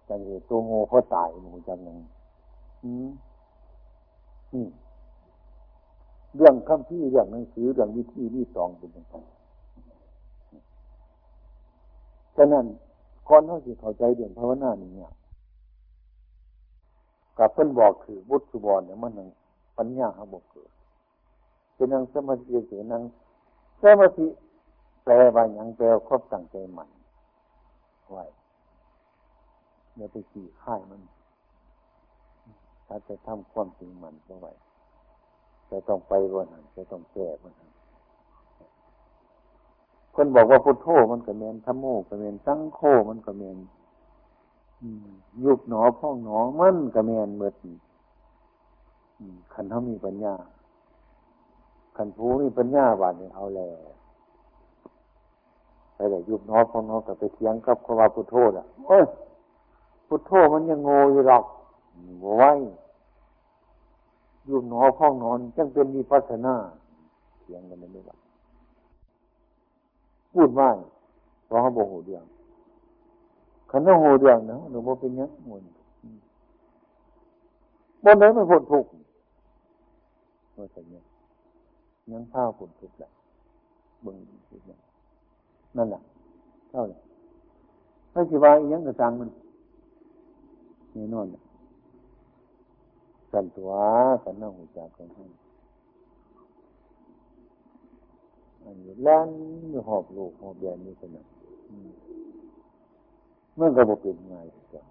จังเลยตัวโง่เพราะตายหนูจังหนึ่งอืมเรื่องคำที่เรื่องหนังสือเรื่องวิธีวิตองเป็นต่างฉะนั้น คนเขาสิเข้าใจเรื่องภาวนานี่เนี่ยกับเพิ่นบอกคือบุตรสุบรเนี่ยมันนังปัญญาเขาบอกเกิดเป็นนังสมาธิเสียนังสมาธิแปลว่าอย่างแปลครอบตั้งใจใหม่ไว้อย่าไปขี่ค่ายมัน ถ้าจะทำความจริงมันก็ไว้จะต้องไปวันนั้นจะต้องแก้วันนั้น คนบอกว่าพุทโธมันก็เมนธรรมโมก็เมนสังโฆมันก็เมนยุบหนอพ่องหนอมันก็เมนเมื่อขันเขามีปัญญาขันผู้มีปัญญาบาดเนี่ยเอาแล้วไปเลยยุบหนอพ่องหนอก็ไปเถียงกับคำว่าพุทโธอะเอ้ยพุทโธมันยังโง่อยู่หรอกไว้ยุบหนอพ่องหนอนจังเป็นมีพัฒนาเถียงกันไม่ได้ พูดไม่เพราะเขาบอกหูเดียงขันต้องหูเดียงนะหลวงพ่อเป็นยังงนบนไหนม่พ้นทุกว่าแต่เนี้ยยังข้าวพ้นทุกแหละบึงทุกข์นั่นแหละเท่าไหร่ไม่ใช่ว่ายังกระซังมันนี่นอนสันตัวสันนั่งหูจากกันให้ อันนี้แล่นอยู่หอบลูกหอบแยนนี่ขนาดเมื่อกระบบเป็นไงจ้ะ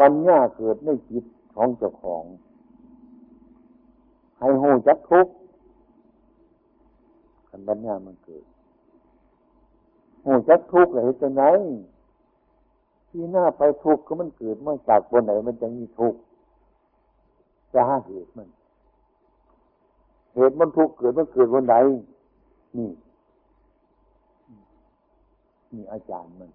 ปัญญาเกิดในจิตของเจ้าของ ให้หูจักทุกขันปัญญามันเกิดหูจักทุกข์เลยจะไหนที่หน้าไปทุกข์ก็มันเกิดเมื่อจากบนไหนมันจะมีทุกข์จะหาเหตุมัน เหตุมันทุกข์เกิดมันเกิดวันใดนี่นี่อาจารย์มัน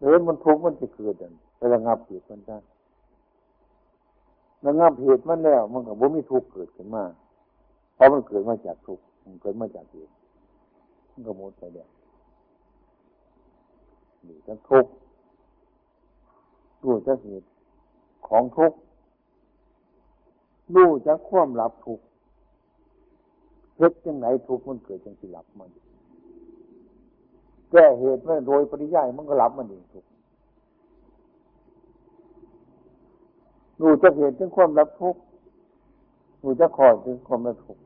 เหตุมันทุกข์มันจะเกิดอันไระงับเหตุมันได้ระงับเหตุมันแล้ว มันก็บ่มีทุกข์เกิดขึ้นมาเพราะมันเกิดมาจากทุกข์มันเกิดมาจากเหตุมันก็หมดไปแล้วนี่ทั้งทุกข์รู้จะเหตุของทุกข์ รู้จะคว่ำรับทุกเฮ็ดยังไงทุกมันเกิดจังสิหลับมันแก้เหตุไม่โดยปริยายมันก็หลับมันเองทุกรู้จะเหตุถึงความรับทุกรู้จะคอยถึงความรับทุก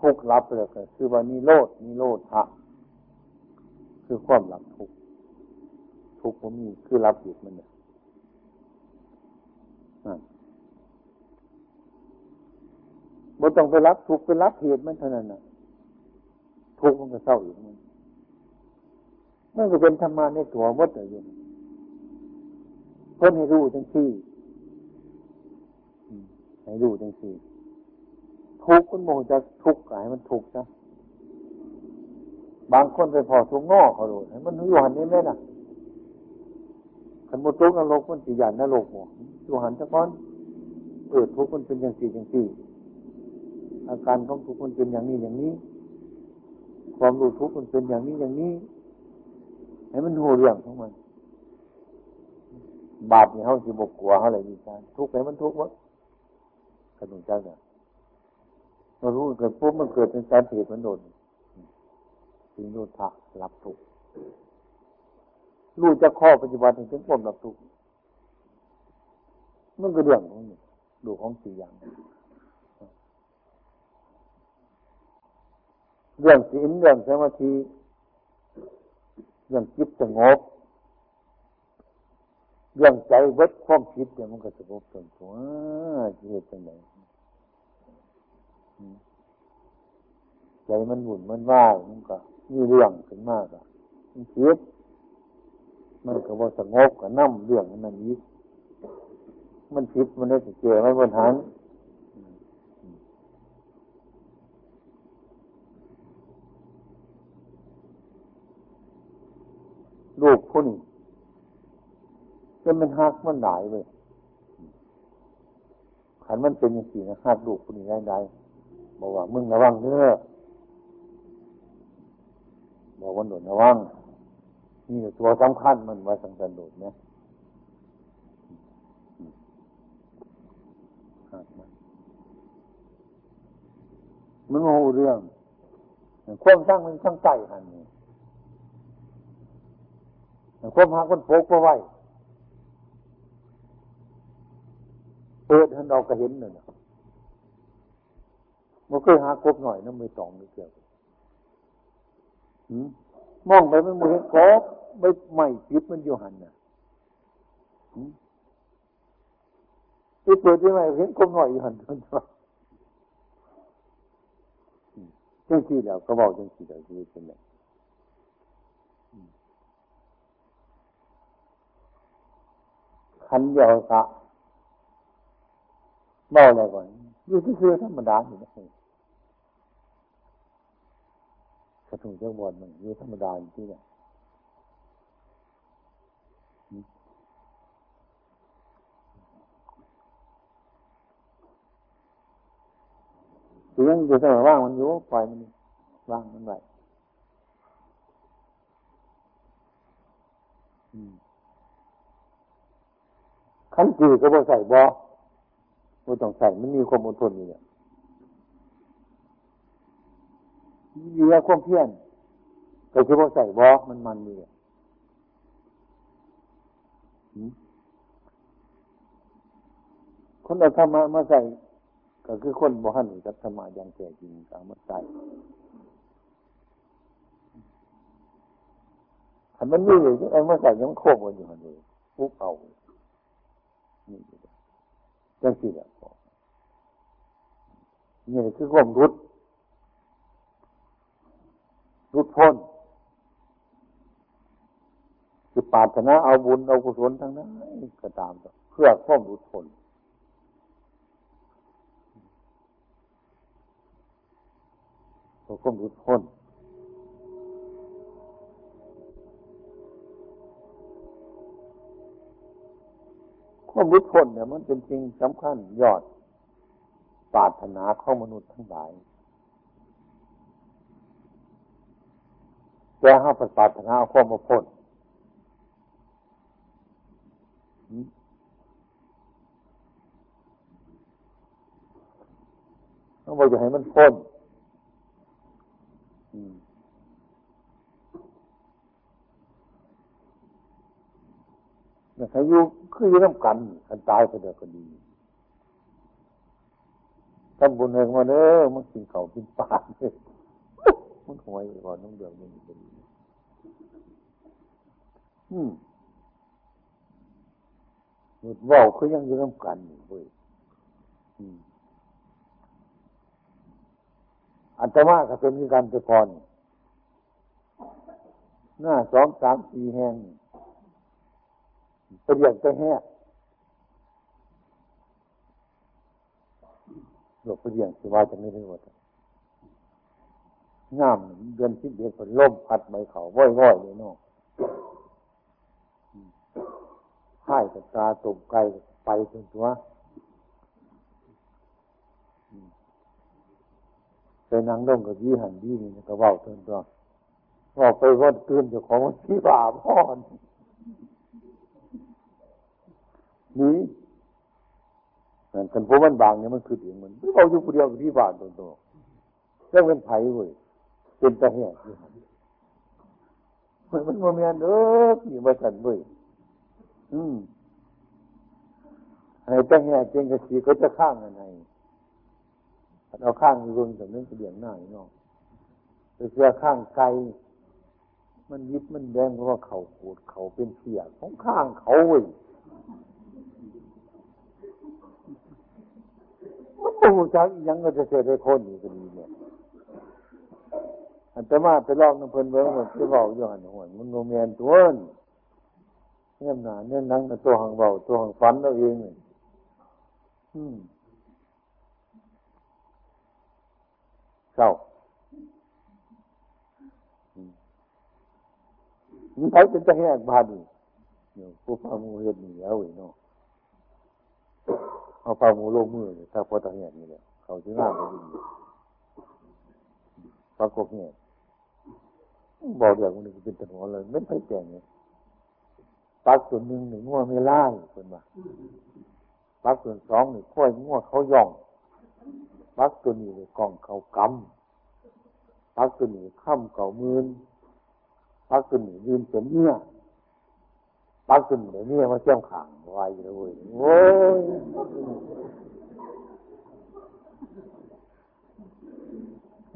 ทุกรับเลยก็คือว่านิโรดนิโรธะคือความรับทุกทุกผมมีคือรับเหตุมันเนี่ย บ่ต้องไปรับทุกไปรับเหตุมันเท่านั้นนะทุกมันก็เศร้าอีกมันมันก็เป็นธรรมะในตัววัดอยู่เพื่อให้รู้จังซี่ให้รู้จังซี่ทุกข์มันโมจะทุกข์ให้มันทุกข์ซะบางคนไปพอทุกงอเขาดูมันอยู่หันนี้ไหมล่ะขันโมตุกนรกมันสียันนรกหมดอยู่หันสักก้อนเออทุกข์มันเป็นอย่างสี่อย่างสี่ อาการของทุกข์มันเป็นอย่างนี้อย่างนี้ ความรู้ทุกข์มันเป็นอย่างนี้อย่างนี้ ให้มันหูเรื่องของมัน บาปเนี่ยเขาสิบกกลัวเขาเลยดีใจทุกข์ไหนมันทุกข์วะกระดุนใจเนี่ยเรารู้เกิดปุ๊บมันเกิดเป็นสาเหตุมันโดนสิ่งรู้ทักรับทุกข์รู้จะข้อปฏิบัติถึงความรับทุกข์มันก็เรื่องของนี่ดูของสี่อย่าง เรื่องศีลเรื่องสมาธิเรื่องจิตสงบเรื่องใจวัดความคิดเนี่ยมันก็สงบจนตัวจะเหตุจังไหนใจมันหมุนมันว่ายมันก็มีเรื่องขึ้นมากอะมันคิดมันก็บ่สงบกับน้ำเรื่องนั้นนี้มันผิดมันได้เจอไม่บนหัน ลูกผู้นี้จะมันหักมันหลายเลยขันมันเป็นอย่างสี่นะหักลูกผู้นี้ได้ได้บอกว่ามึงระวังเนื้อบอกว่าหนุนระวังนี่ตัวสำคัญมันว่าสังสันโดดเนี่ยมันโง่เรื่องความตั้งมันตั้งใจหันนี่ ความหักมันโปกก็ไว้เปิดหันเราก็เห็นเลยนะมันเคยหากบหน่อยน้ำมือตองไม่เกี่ยวมองไปมันมือเห็นกบไม่ไม่ปิดมันอยู่หันน่ะไปเปิดยังไงเห็นกบหน่อยอยู่หันทันทีจังสี่แล้วก็บอกจังสี่แล้วชีวิตเป็นไง ขันเดียวกะเมาอะไรก่อนอยู่ที่คือธรรมดาอยู่นะกระถุงเจ้าบอดมันอยู่ธรรมดาอยู่ที่เนี่ยเสียงอยู่เสมอว่างมันอยู่ปล่อยมันว่างมันไว ขันจีก็บ่ใส่บ่บ่ต้องใส่มันมีความอดทนอยู่เนี่ยมีแความเพียรก็คือบ่ใส่บ่มันมันนี่คนเอาธรรมะมาใส่ก็คือคนบ่หันกับธรรมะอย่างแท้จริงตามมาใส่ถ้ามันมีอยู่ไอ้มาใส่ยังโคกมันอยู่หันเลยปุ๊บเอา นี่จังสี่แหละนี่คือความรุด รุดพ้นคือปาถนาเอาบุญเอากุศลทั้งนั้นก็ตามเพื่อความรุดพ้นเราก็รุดพ้น ความรุดพ้นเนี่ยมันเป็นสิ่งสำคัญยอดปาถนาของมนุษย์ทั้งหลายแต่ห้าปาถนาข้อมาพ้นต้องบอกจะให้มันพ้น ถ้าอยู่คืออยู่น้ำกันกันตายไปเดียวก็ดีทำบุญเองมาเด้อมันกินเขากินปลาเลยมันหวยก่อนน้องเดือดมันเป็นอืมว่าคือยังอยู่น้ำกันอยู่เว้ยอันตมาก็เป็นการไปพรหน้าสองสามสี่แห่ง ไปเรียนไปแห่หลบไปเรียนสิว่าจะไม่ได้หมดงามเดือนที่เดือนฝนล่มพัดใบเขาว่อยๆเลยเนาะให้กับตาตุ่มไกลไปถึงตัวไปนั่งลงกับยี่หันยี่นี่ก็เบาเตินตัวบอกไปว่าตื่นจ้าของที่บาพ่อน นี่กันพวกมันบางเนี่ยมันคือเองมันเราอยู่คนเดียวที่บ้านตัวโตแล้วเป็นไผ่เว้ยเป็นตะแห่มันมันโมเมนเออนี่มาสั่นเว้ยอืมอะไรตะแห่เจงกระสีก็จะข้างอะไรเอาข้างรุนแต่เรื่องเดียงหน้าเนาะเสื้อข้างไกลมันยิบมันแดงเพราะว่าเขาปวดเขาเป็นเสียของข้างเขาเว้ย มันปูจักยังก็จะเจอได้คนอยู่กันนี้เนี่ยอันต่มาไปลอกน้ำเพลินเบิ้งมันจะบอกอยู่หันหัวมันโนเมียนตัวนเนี่ยหนาเนี่ยนั่งตัวหังเบาตัวหังฟันเราเองเลยอืมเศร้ามันใช้เป็นตะแหกบาดีเนี่ผู้พามูเห็ดนี่เอาไว้เนาะ เอาพามูลงมือถ้าพอตะแหกนี่แหละเขาจะง่ายไปดีปากฏเนี่ยบอกอย่างนี้เป็นตัวเลยไม่ไปแต่งเนี่ยปักส่วนหนึ่งหนึ่งงัวไม่ล่าเป็นว่าปักส่วนสองหนึ่งข้อยงัวเขาย่องปักตัวนี้กองเขากำปักตัวนี้ข้ามเขามืนปักตัวนี้ยืนเป็นเนี่ย ปักตัวนี้เนี่ยมาเชื่อมขังไว้เลยโอ้ย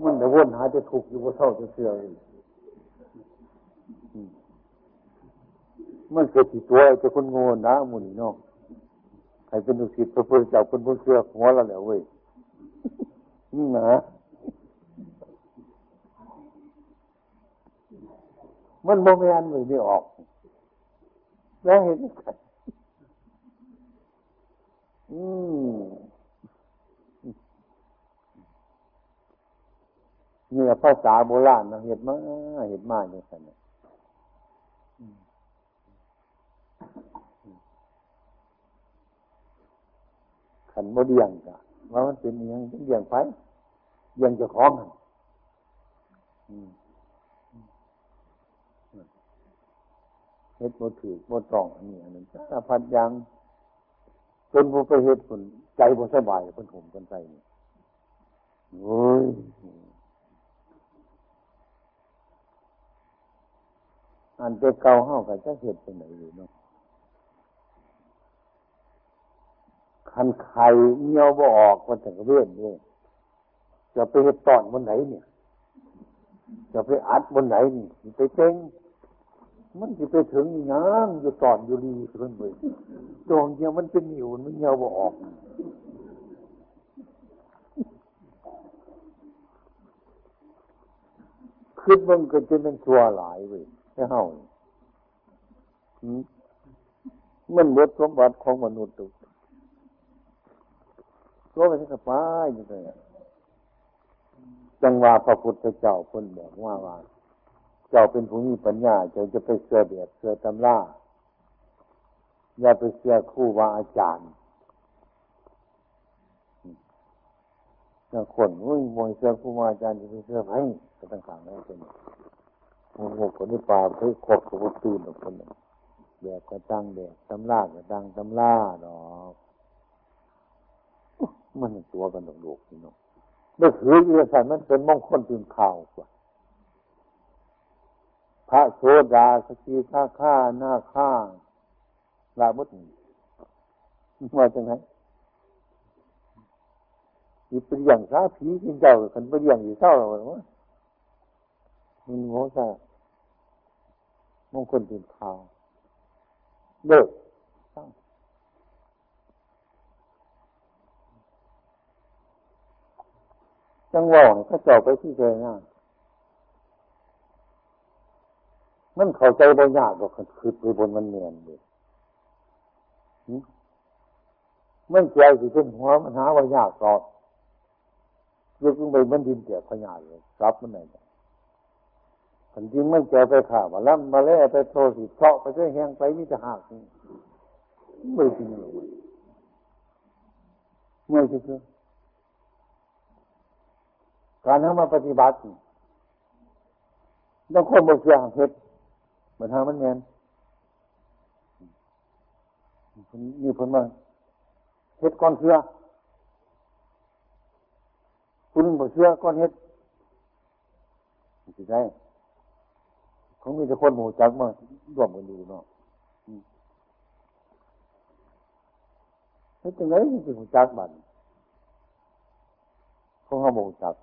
มันจะวนหาจะถูกอยู่ว่าเท่าจะเสื่อมมันเกิดที่ตัวจะคนโง่นะมุนเนาะใครเป็นลูกศิษย์พระพุทธเจ้าเป็นผู้เชื่อหัวเราแล้วเว้ยนี่นะมันโมเมนต์เลยไม่ออก แล้วเห็นอืมเนี่ยภาษาโบราณนะเห็นมาเห็นมาอย่างนั้นขันโมเดียงกะว่ามันเป็นอย่างเดียงไปเดียงจะคล้องกัน เฮ็ดโมถือโมตรองอันนี้อันนั้นถ้าพัดยังจนผู้ไปเฮ็ดคนใจบ่สบายคนห่มคนใจนี่โอ้ยอันเด็กเก่าเฮากับจะเห็ดเป็นไหนอยู่เนาะคันไข่เงี้ยวบ่ออกมันถึงเรื่องนี่จะไปเห็ดตอนบนไหนเนี่ยจะไปอัดบนไหนนี่ไปเจ๊ง มันจะไปถึงย่างอยู่ตอนอยู่ดีเพิ่นเลยดวงเงี้ยมันเป็นหิวมันเงี้ยวบ่ออกคิดมันก็จะเป็นตัวหลายเว้ยให้เฮามันหมดสมบัติของมนุษย์ตุตัวไปที่กป้ายอยู่เลยจังว่าพระพุทธเจ้าคนบอกว่าว่า เจ้าเป็นผู้มีปัญญาเจ้าจะไปเสือเบียดเสือตำราอย่าไปเสือครูวาอาจารย์อย่างคนอุ้ยมวยเสือครูวาอาจารย์จะไปเสือไผก็ต่างๆนั่นเป็นมันหกคนที่ป่าเพื่อครบกับตื่นออกคนหนึ่งแบบกระตังแบบตำลากระตังตำล่าดอกมันตัวกันดอกๆนี่เนาะเมื่อถือเอียสันมันเป็นมงคลตื่นข่าวกว่า พระโสดาสกีข้าข้าหน้าข้าลาบุตรมาจากไหนอีเป็นอย่างซาผีกินเจ้าขันเป็นอย่างอยู่เศร้าหรอวะมันโง่ซะมงคลตื่นข่าวเลิกจังหวะก็เจ้าไปที่เจน่า มันเข้าใจบางอย่างก็คือไปบนมันเนียนเลยมันใจสิเป็นหัวมันหาว่ายากสอดยกขึ้นไปมันดินเกียบขยายเลยรับมันไหนจริงไม่เจอไปข่ามาแล้วมาแล้วไปโทรสิเทาะไปเรื่อยแหงไปมิจะหักไม่จริงเลยไม่จริงการทำมาปฏิบัติต้องคนบกเสียงเพชร เหมือนทามันเงินมีผลมาเฮ็ดก้อนเชื่อคุณบกเชื่อก้อนเฮ็ดสิได้ขามีแต่คนหมู่จักมาร่วมกันดูเนาะนี่จังไงที่หมู่จักบันเขาเขาหมูจัก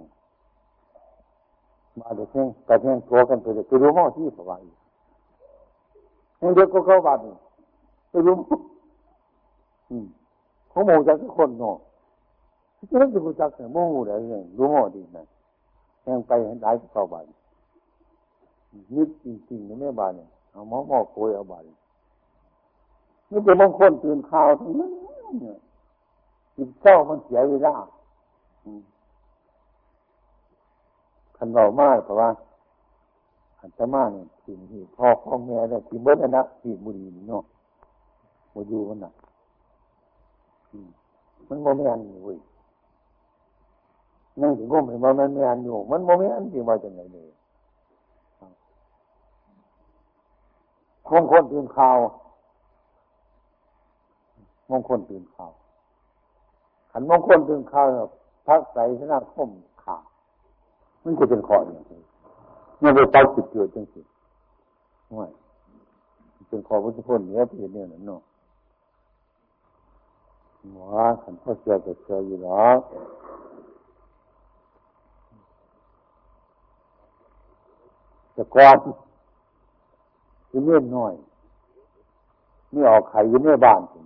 มาเด็กเพ่งแต่เพ่งตัวกันไปเลยไปรู้มั่ที่สบาย ยังเด็กก็เข้าบันไปรู้เขาหมูจักทุกคนเนาะที่นั่นจะหมูจักเนี่ยโมโหอะไรเนี่ยรู้มั่ดีนะยังไปห็นได้เข้าบันนิดจริงๆนะแม่บานเนี่ยเอาหม้อหม้อโกยเอาบานนี่เป็นมงคลตื่นข่าวทั้งนั้นจิตเจ้ามันเสียเวลาคันเรามากเพราะว่า ขันตมาเนี่ยสิ่งที่พ่อของแม่เนี่ยสิ่เบิดนะสิ่งบุรีเนาะมาอยู่มันน่ะมันโมเมนต์เว้ยนั่งถึงก้มเห็นว่ามันไม่อันอยู่ มันโมเมนต์จริงว่าจะไหนเลยมงคลตื่นข่าวมงคลตื่นข่าวขันมงคลตื่นข่าวพักใส่ชนะคมข่าวมันจะเป็นข้ออย่างนี้ ไม่ไปตั้งจิตเกิดจังสิไม่เป็นขอพุทธพจน์เนี้ยเป็นเนี่ยนั่นเนาะว่าขันพ่อเชื่อจะเชื่ออยู่หรอแต่ก่อนอยู่เมื่อน้อยนี่ออกไข่ยู่เมื่อบ้านจริง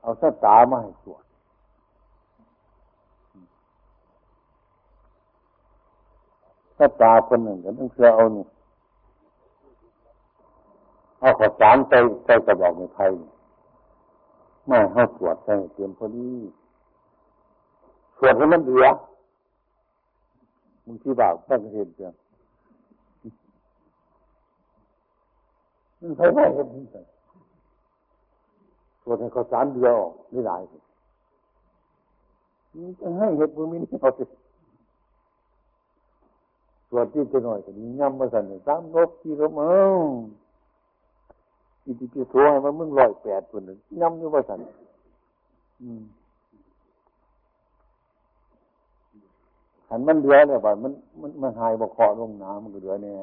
เอาสตามาให้ตรวจ สตาคนหนึ่งก็ต้องเชื่อเอานี่เอาขอสารไปไปกระบอกในไทยไม่ให้ตรวจใส่เตรียมพอดีตรวจให้มันเดือมึงที่บ่าวตั้งเห็นเดียวมันใช้ไม่เห็นไหนตรวจให้ขาสารเดียวไม่ได้สิมันจะให้เห็ดมือมินี่เอาสิ รวจที่จะหน่อยก็ดีย่ำมาสั่นสามนกที่เราเมืองอีที่จะโทรให้มันมึงลอยแปดคนหนึ่งย่ำอยู่มาสั่นขันมันเดือเนี่ยบ่มันมันมันหายบ่คาะลงน้ำมันก็เดือเนี่ย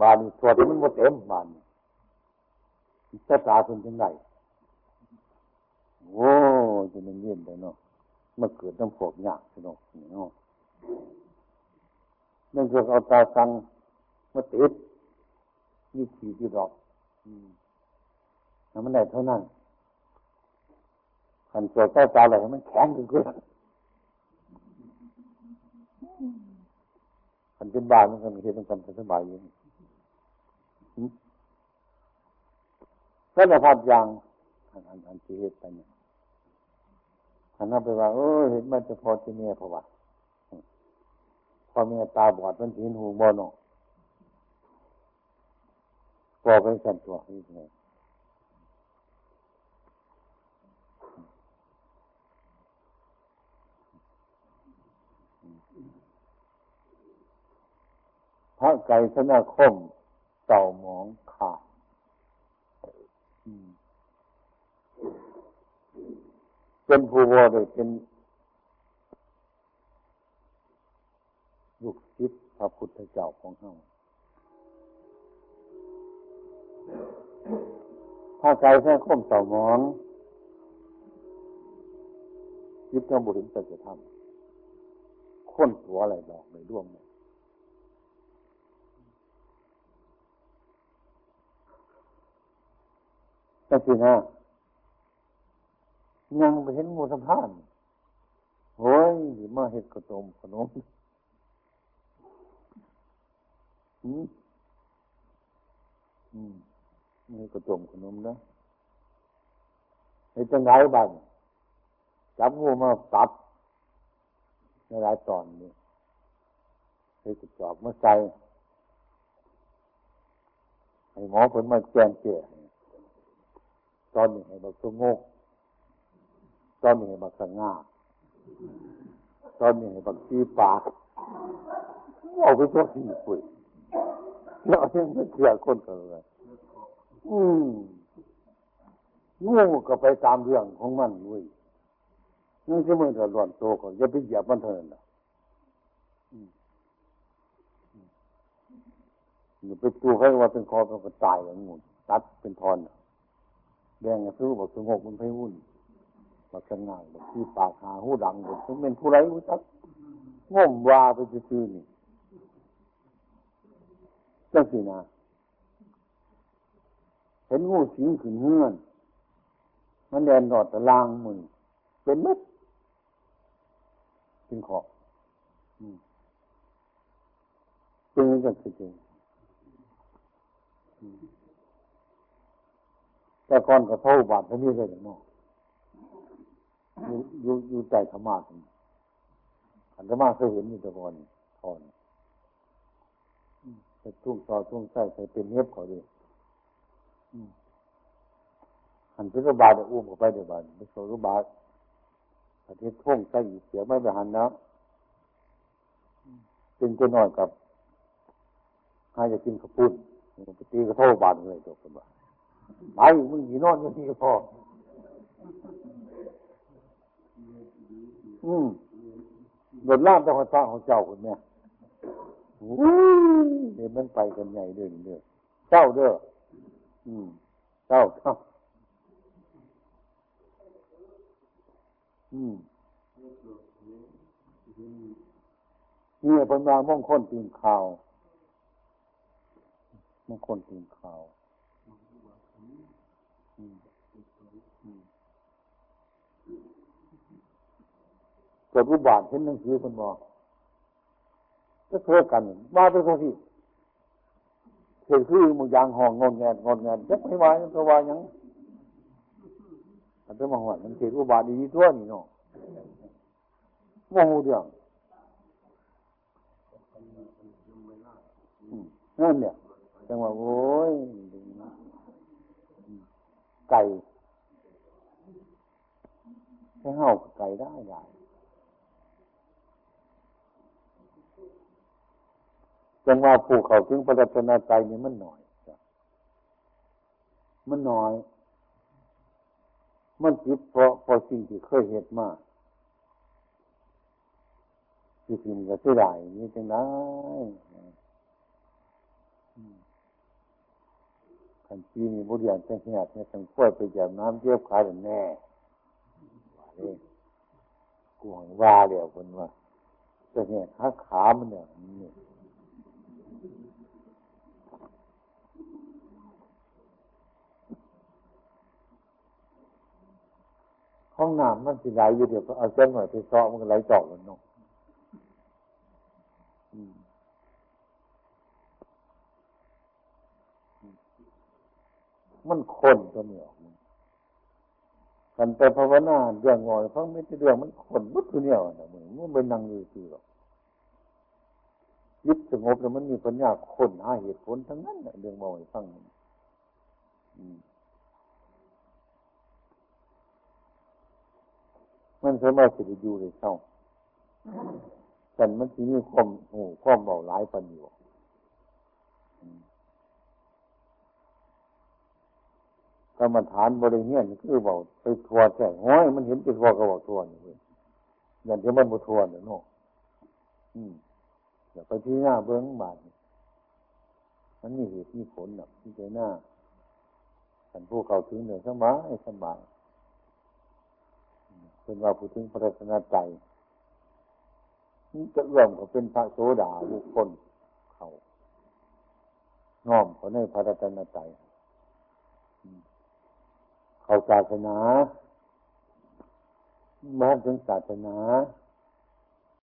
บานตรวจมันบ่เต็มบานจะตาเป็นยังไงโอ้จะมันเย็นไปเนาะ มันเกิดน้ำฝนยากสนาะเนาะนั่นคือเอาตาสังมาติดนี่ขีดที่ดอกแล้วมันได้เท่านั้นขันตัวใต้ตาอะไรมันแข็งขึ้นขึ้นขันเป็นบานมันก็มีเหตุต้องการสบายอยู่ก็จะพัดยางอันอันอันที่เหตุไปเนี่ย ขันนับไปว่าเออเห็นมันจะพอที่เนี่ยเพราะว่าพอเมียตาบอดมันเห็นหูบอลอพอไปสั่นตัวนี่เลยพระไก่สนาคมเต่าหมองขาด เป็นผู้วอเลยเป็นลูกศิษย์พระพุทธเจ้าของเฮาถ้าใจแค่ข้มเต่ามองยึดทำบุญสัจธรรมค้นตัวอะไรบอกในร่วมเลยนั่นสินะ ยังไปเห็นมูสะพานโอ้ยมาเห็ดกระตมขนมอืมอืมนี่กระตมขนมนะไอ้จังไรบ้างจับงูมาตัดในหลายตอนนี้ใช้กระจอบมาใส่ไอ้หมอผลมาแจ้งเจ้ตอนนี้ให้บักตอนนี้ ให้บักสง่าตอนนี้บักซีปากเอาไปตัวสี่ปุ๋ยแล้วยังไม่เชื่อคนกันเลยอืมงูก็ไปตามเรื่องของมันเว้ยนี่คือมันจะร้อนโตก่อนอย่าไปเหยียบมันเถอะนะอย่าไปตัวให้ว่าเป็นคอเป็นตายอย่างงูตัดเป็นทอนแดงซื้อบอกสงบมันไปวุ่น บอกชง่ายบอกที่ปากหาหูดังบอกเป็นผู้ไรรู้จักง่มวาไปซื่อนี่จังสินะเห็นงูสิงขึ้นเงื่อน มันแดนดอดตะลางมือเป็นมัดเป็นขอบเป็นจังสิจริงแต่ก่อนก็เท่าบาทเท่านี้เลยเนาะ อยู่อยู่อยู่ใจธรรมะขันธรรมะเคยเห็นอยู่ต่ก่อนทอนไปทุ่งต่อทุ่งใส่ไปเป็นเน็บเขาดีหันพิรบาทอุ้มเข้าไปเดี๋ยวบาทไปโซรบาทประเทศทุ่งใส่เสียไม่ไปหันนะเป็นตัวน้อยกับหาจะกินข้าวปุ้นไปตีกระโทษบาทเลยจบกันบ้าไปมึงอยู่นอนอย่างนี้ก็พอ อืมโดนล่ามต้องฟ้าของเจ้าคนเนี้ยเดี๋ยวมันไปกันใหญ่เด้อเด้อเจ้าเด้ออืมเจ้าเจ้าอืมนี่เป็นมามงคลตีนข่าวมงคลตีนข่าว กิดรูปบาทเห็นหนังสือคนบอกก็เท่ากันมาเป็นคนที่เขียนคือมึงยางห้องงนแงนงนแงนยักไม่ไหวก็ว่ายังอันเป็นมหัวมันเขียนรูปบาทดีทั่วนี่เนาะมโหเดียวนั่นเนี่ยจังหวะโอ้ยไก่ให้เห่าไก่ได้ใหญ่ จังว่าผู้เขาถึงประดับนาใจนี่มันหน่อยมันน้อย มันจิตเพราะเพราะสิ่งที่เคยเห็นมาที่สิ่งก็เสียดายนี่จังไดขันปีนี้บุญยานจังหวัดเนี่ยทั้งขั้วไปจากน้ำเยียบขาดแน่เลยกวงว่าเดียวคนว่า จะเนี่ยขาขามันเนี่ยห้องน้ำมันสิไหลอยู่เดี๋ยวเอาเส้นหน่อยไปซ้อมันก็ไหลจอกแล้วเนาะมันคนตัวเนี้อ มันแต่ภาวนาเรื่องงอยฟังไม่ใช่เรื่องมันคนมุดตัวเนี่ยนะมึงมันเป็นนั่งอยู่ที่หรอกยึดสงบแล้วมันมีปัญญาคนหาเหตุผลทั้งนั้นเรื่องงอยฟังมันสามารถจะอยู่ในเศร้าแต่มันที่มีความโอ้ความเบาหลายปัญญา กรรมฐานบริเวณคือบอกไปทัวแก่ห้อยมันเห็นไปทัวก็บอกทัวนี่อย่างที่มันบุทัวเนี่ยเนาะอืมเดี๋ยวไปที่หน้าเบื้องบาทมันมีเหตุมีผลหรอกที่ใจหน้าท่านผู้เข้าถึงเหนือสบายสบายเป็นว่าผู้ถึงพระรัตนาใจจะเริ่มเขาเป็นพระโสดาบุคคลเขาน้อมเขาในพระรัตนใจ เข้าศาสนามาถึงศาสนา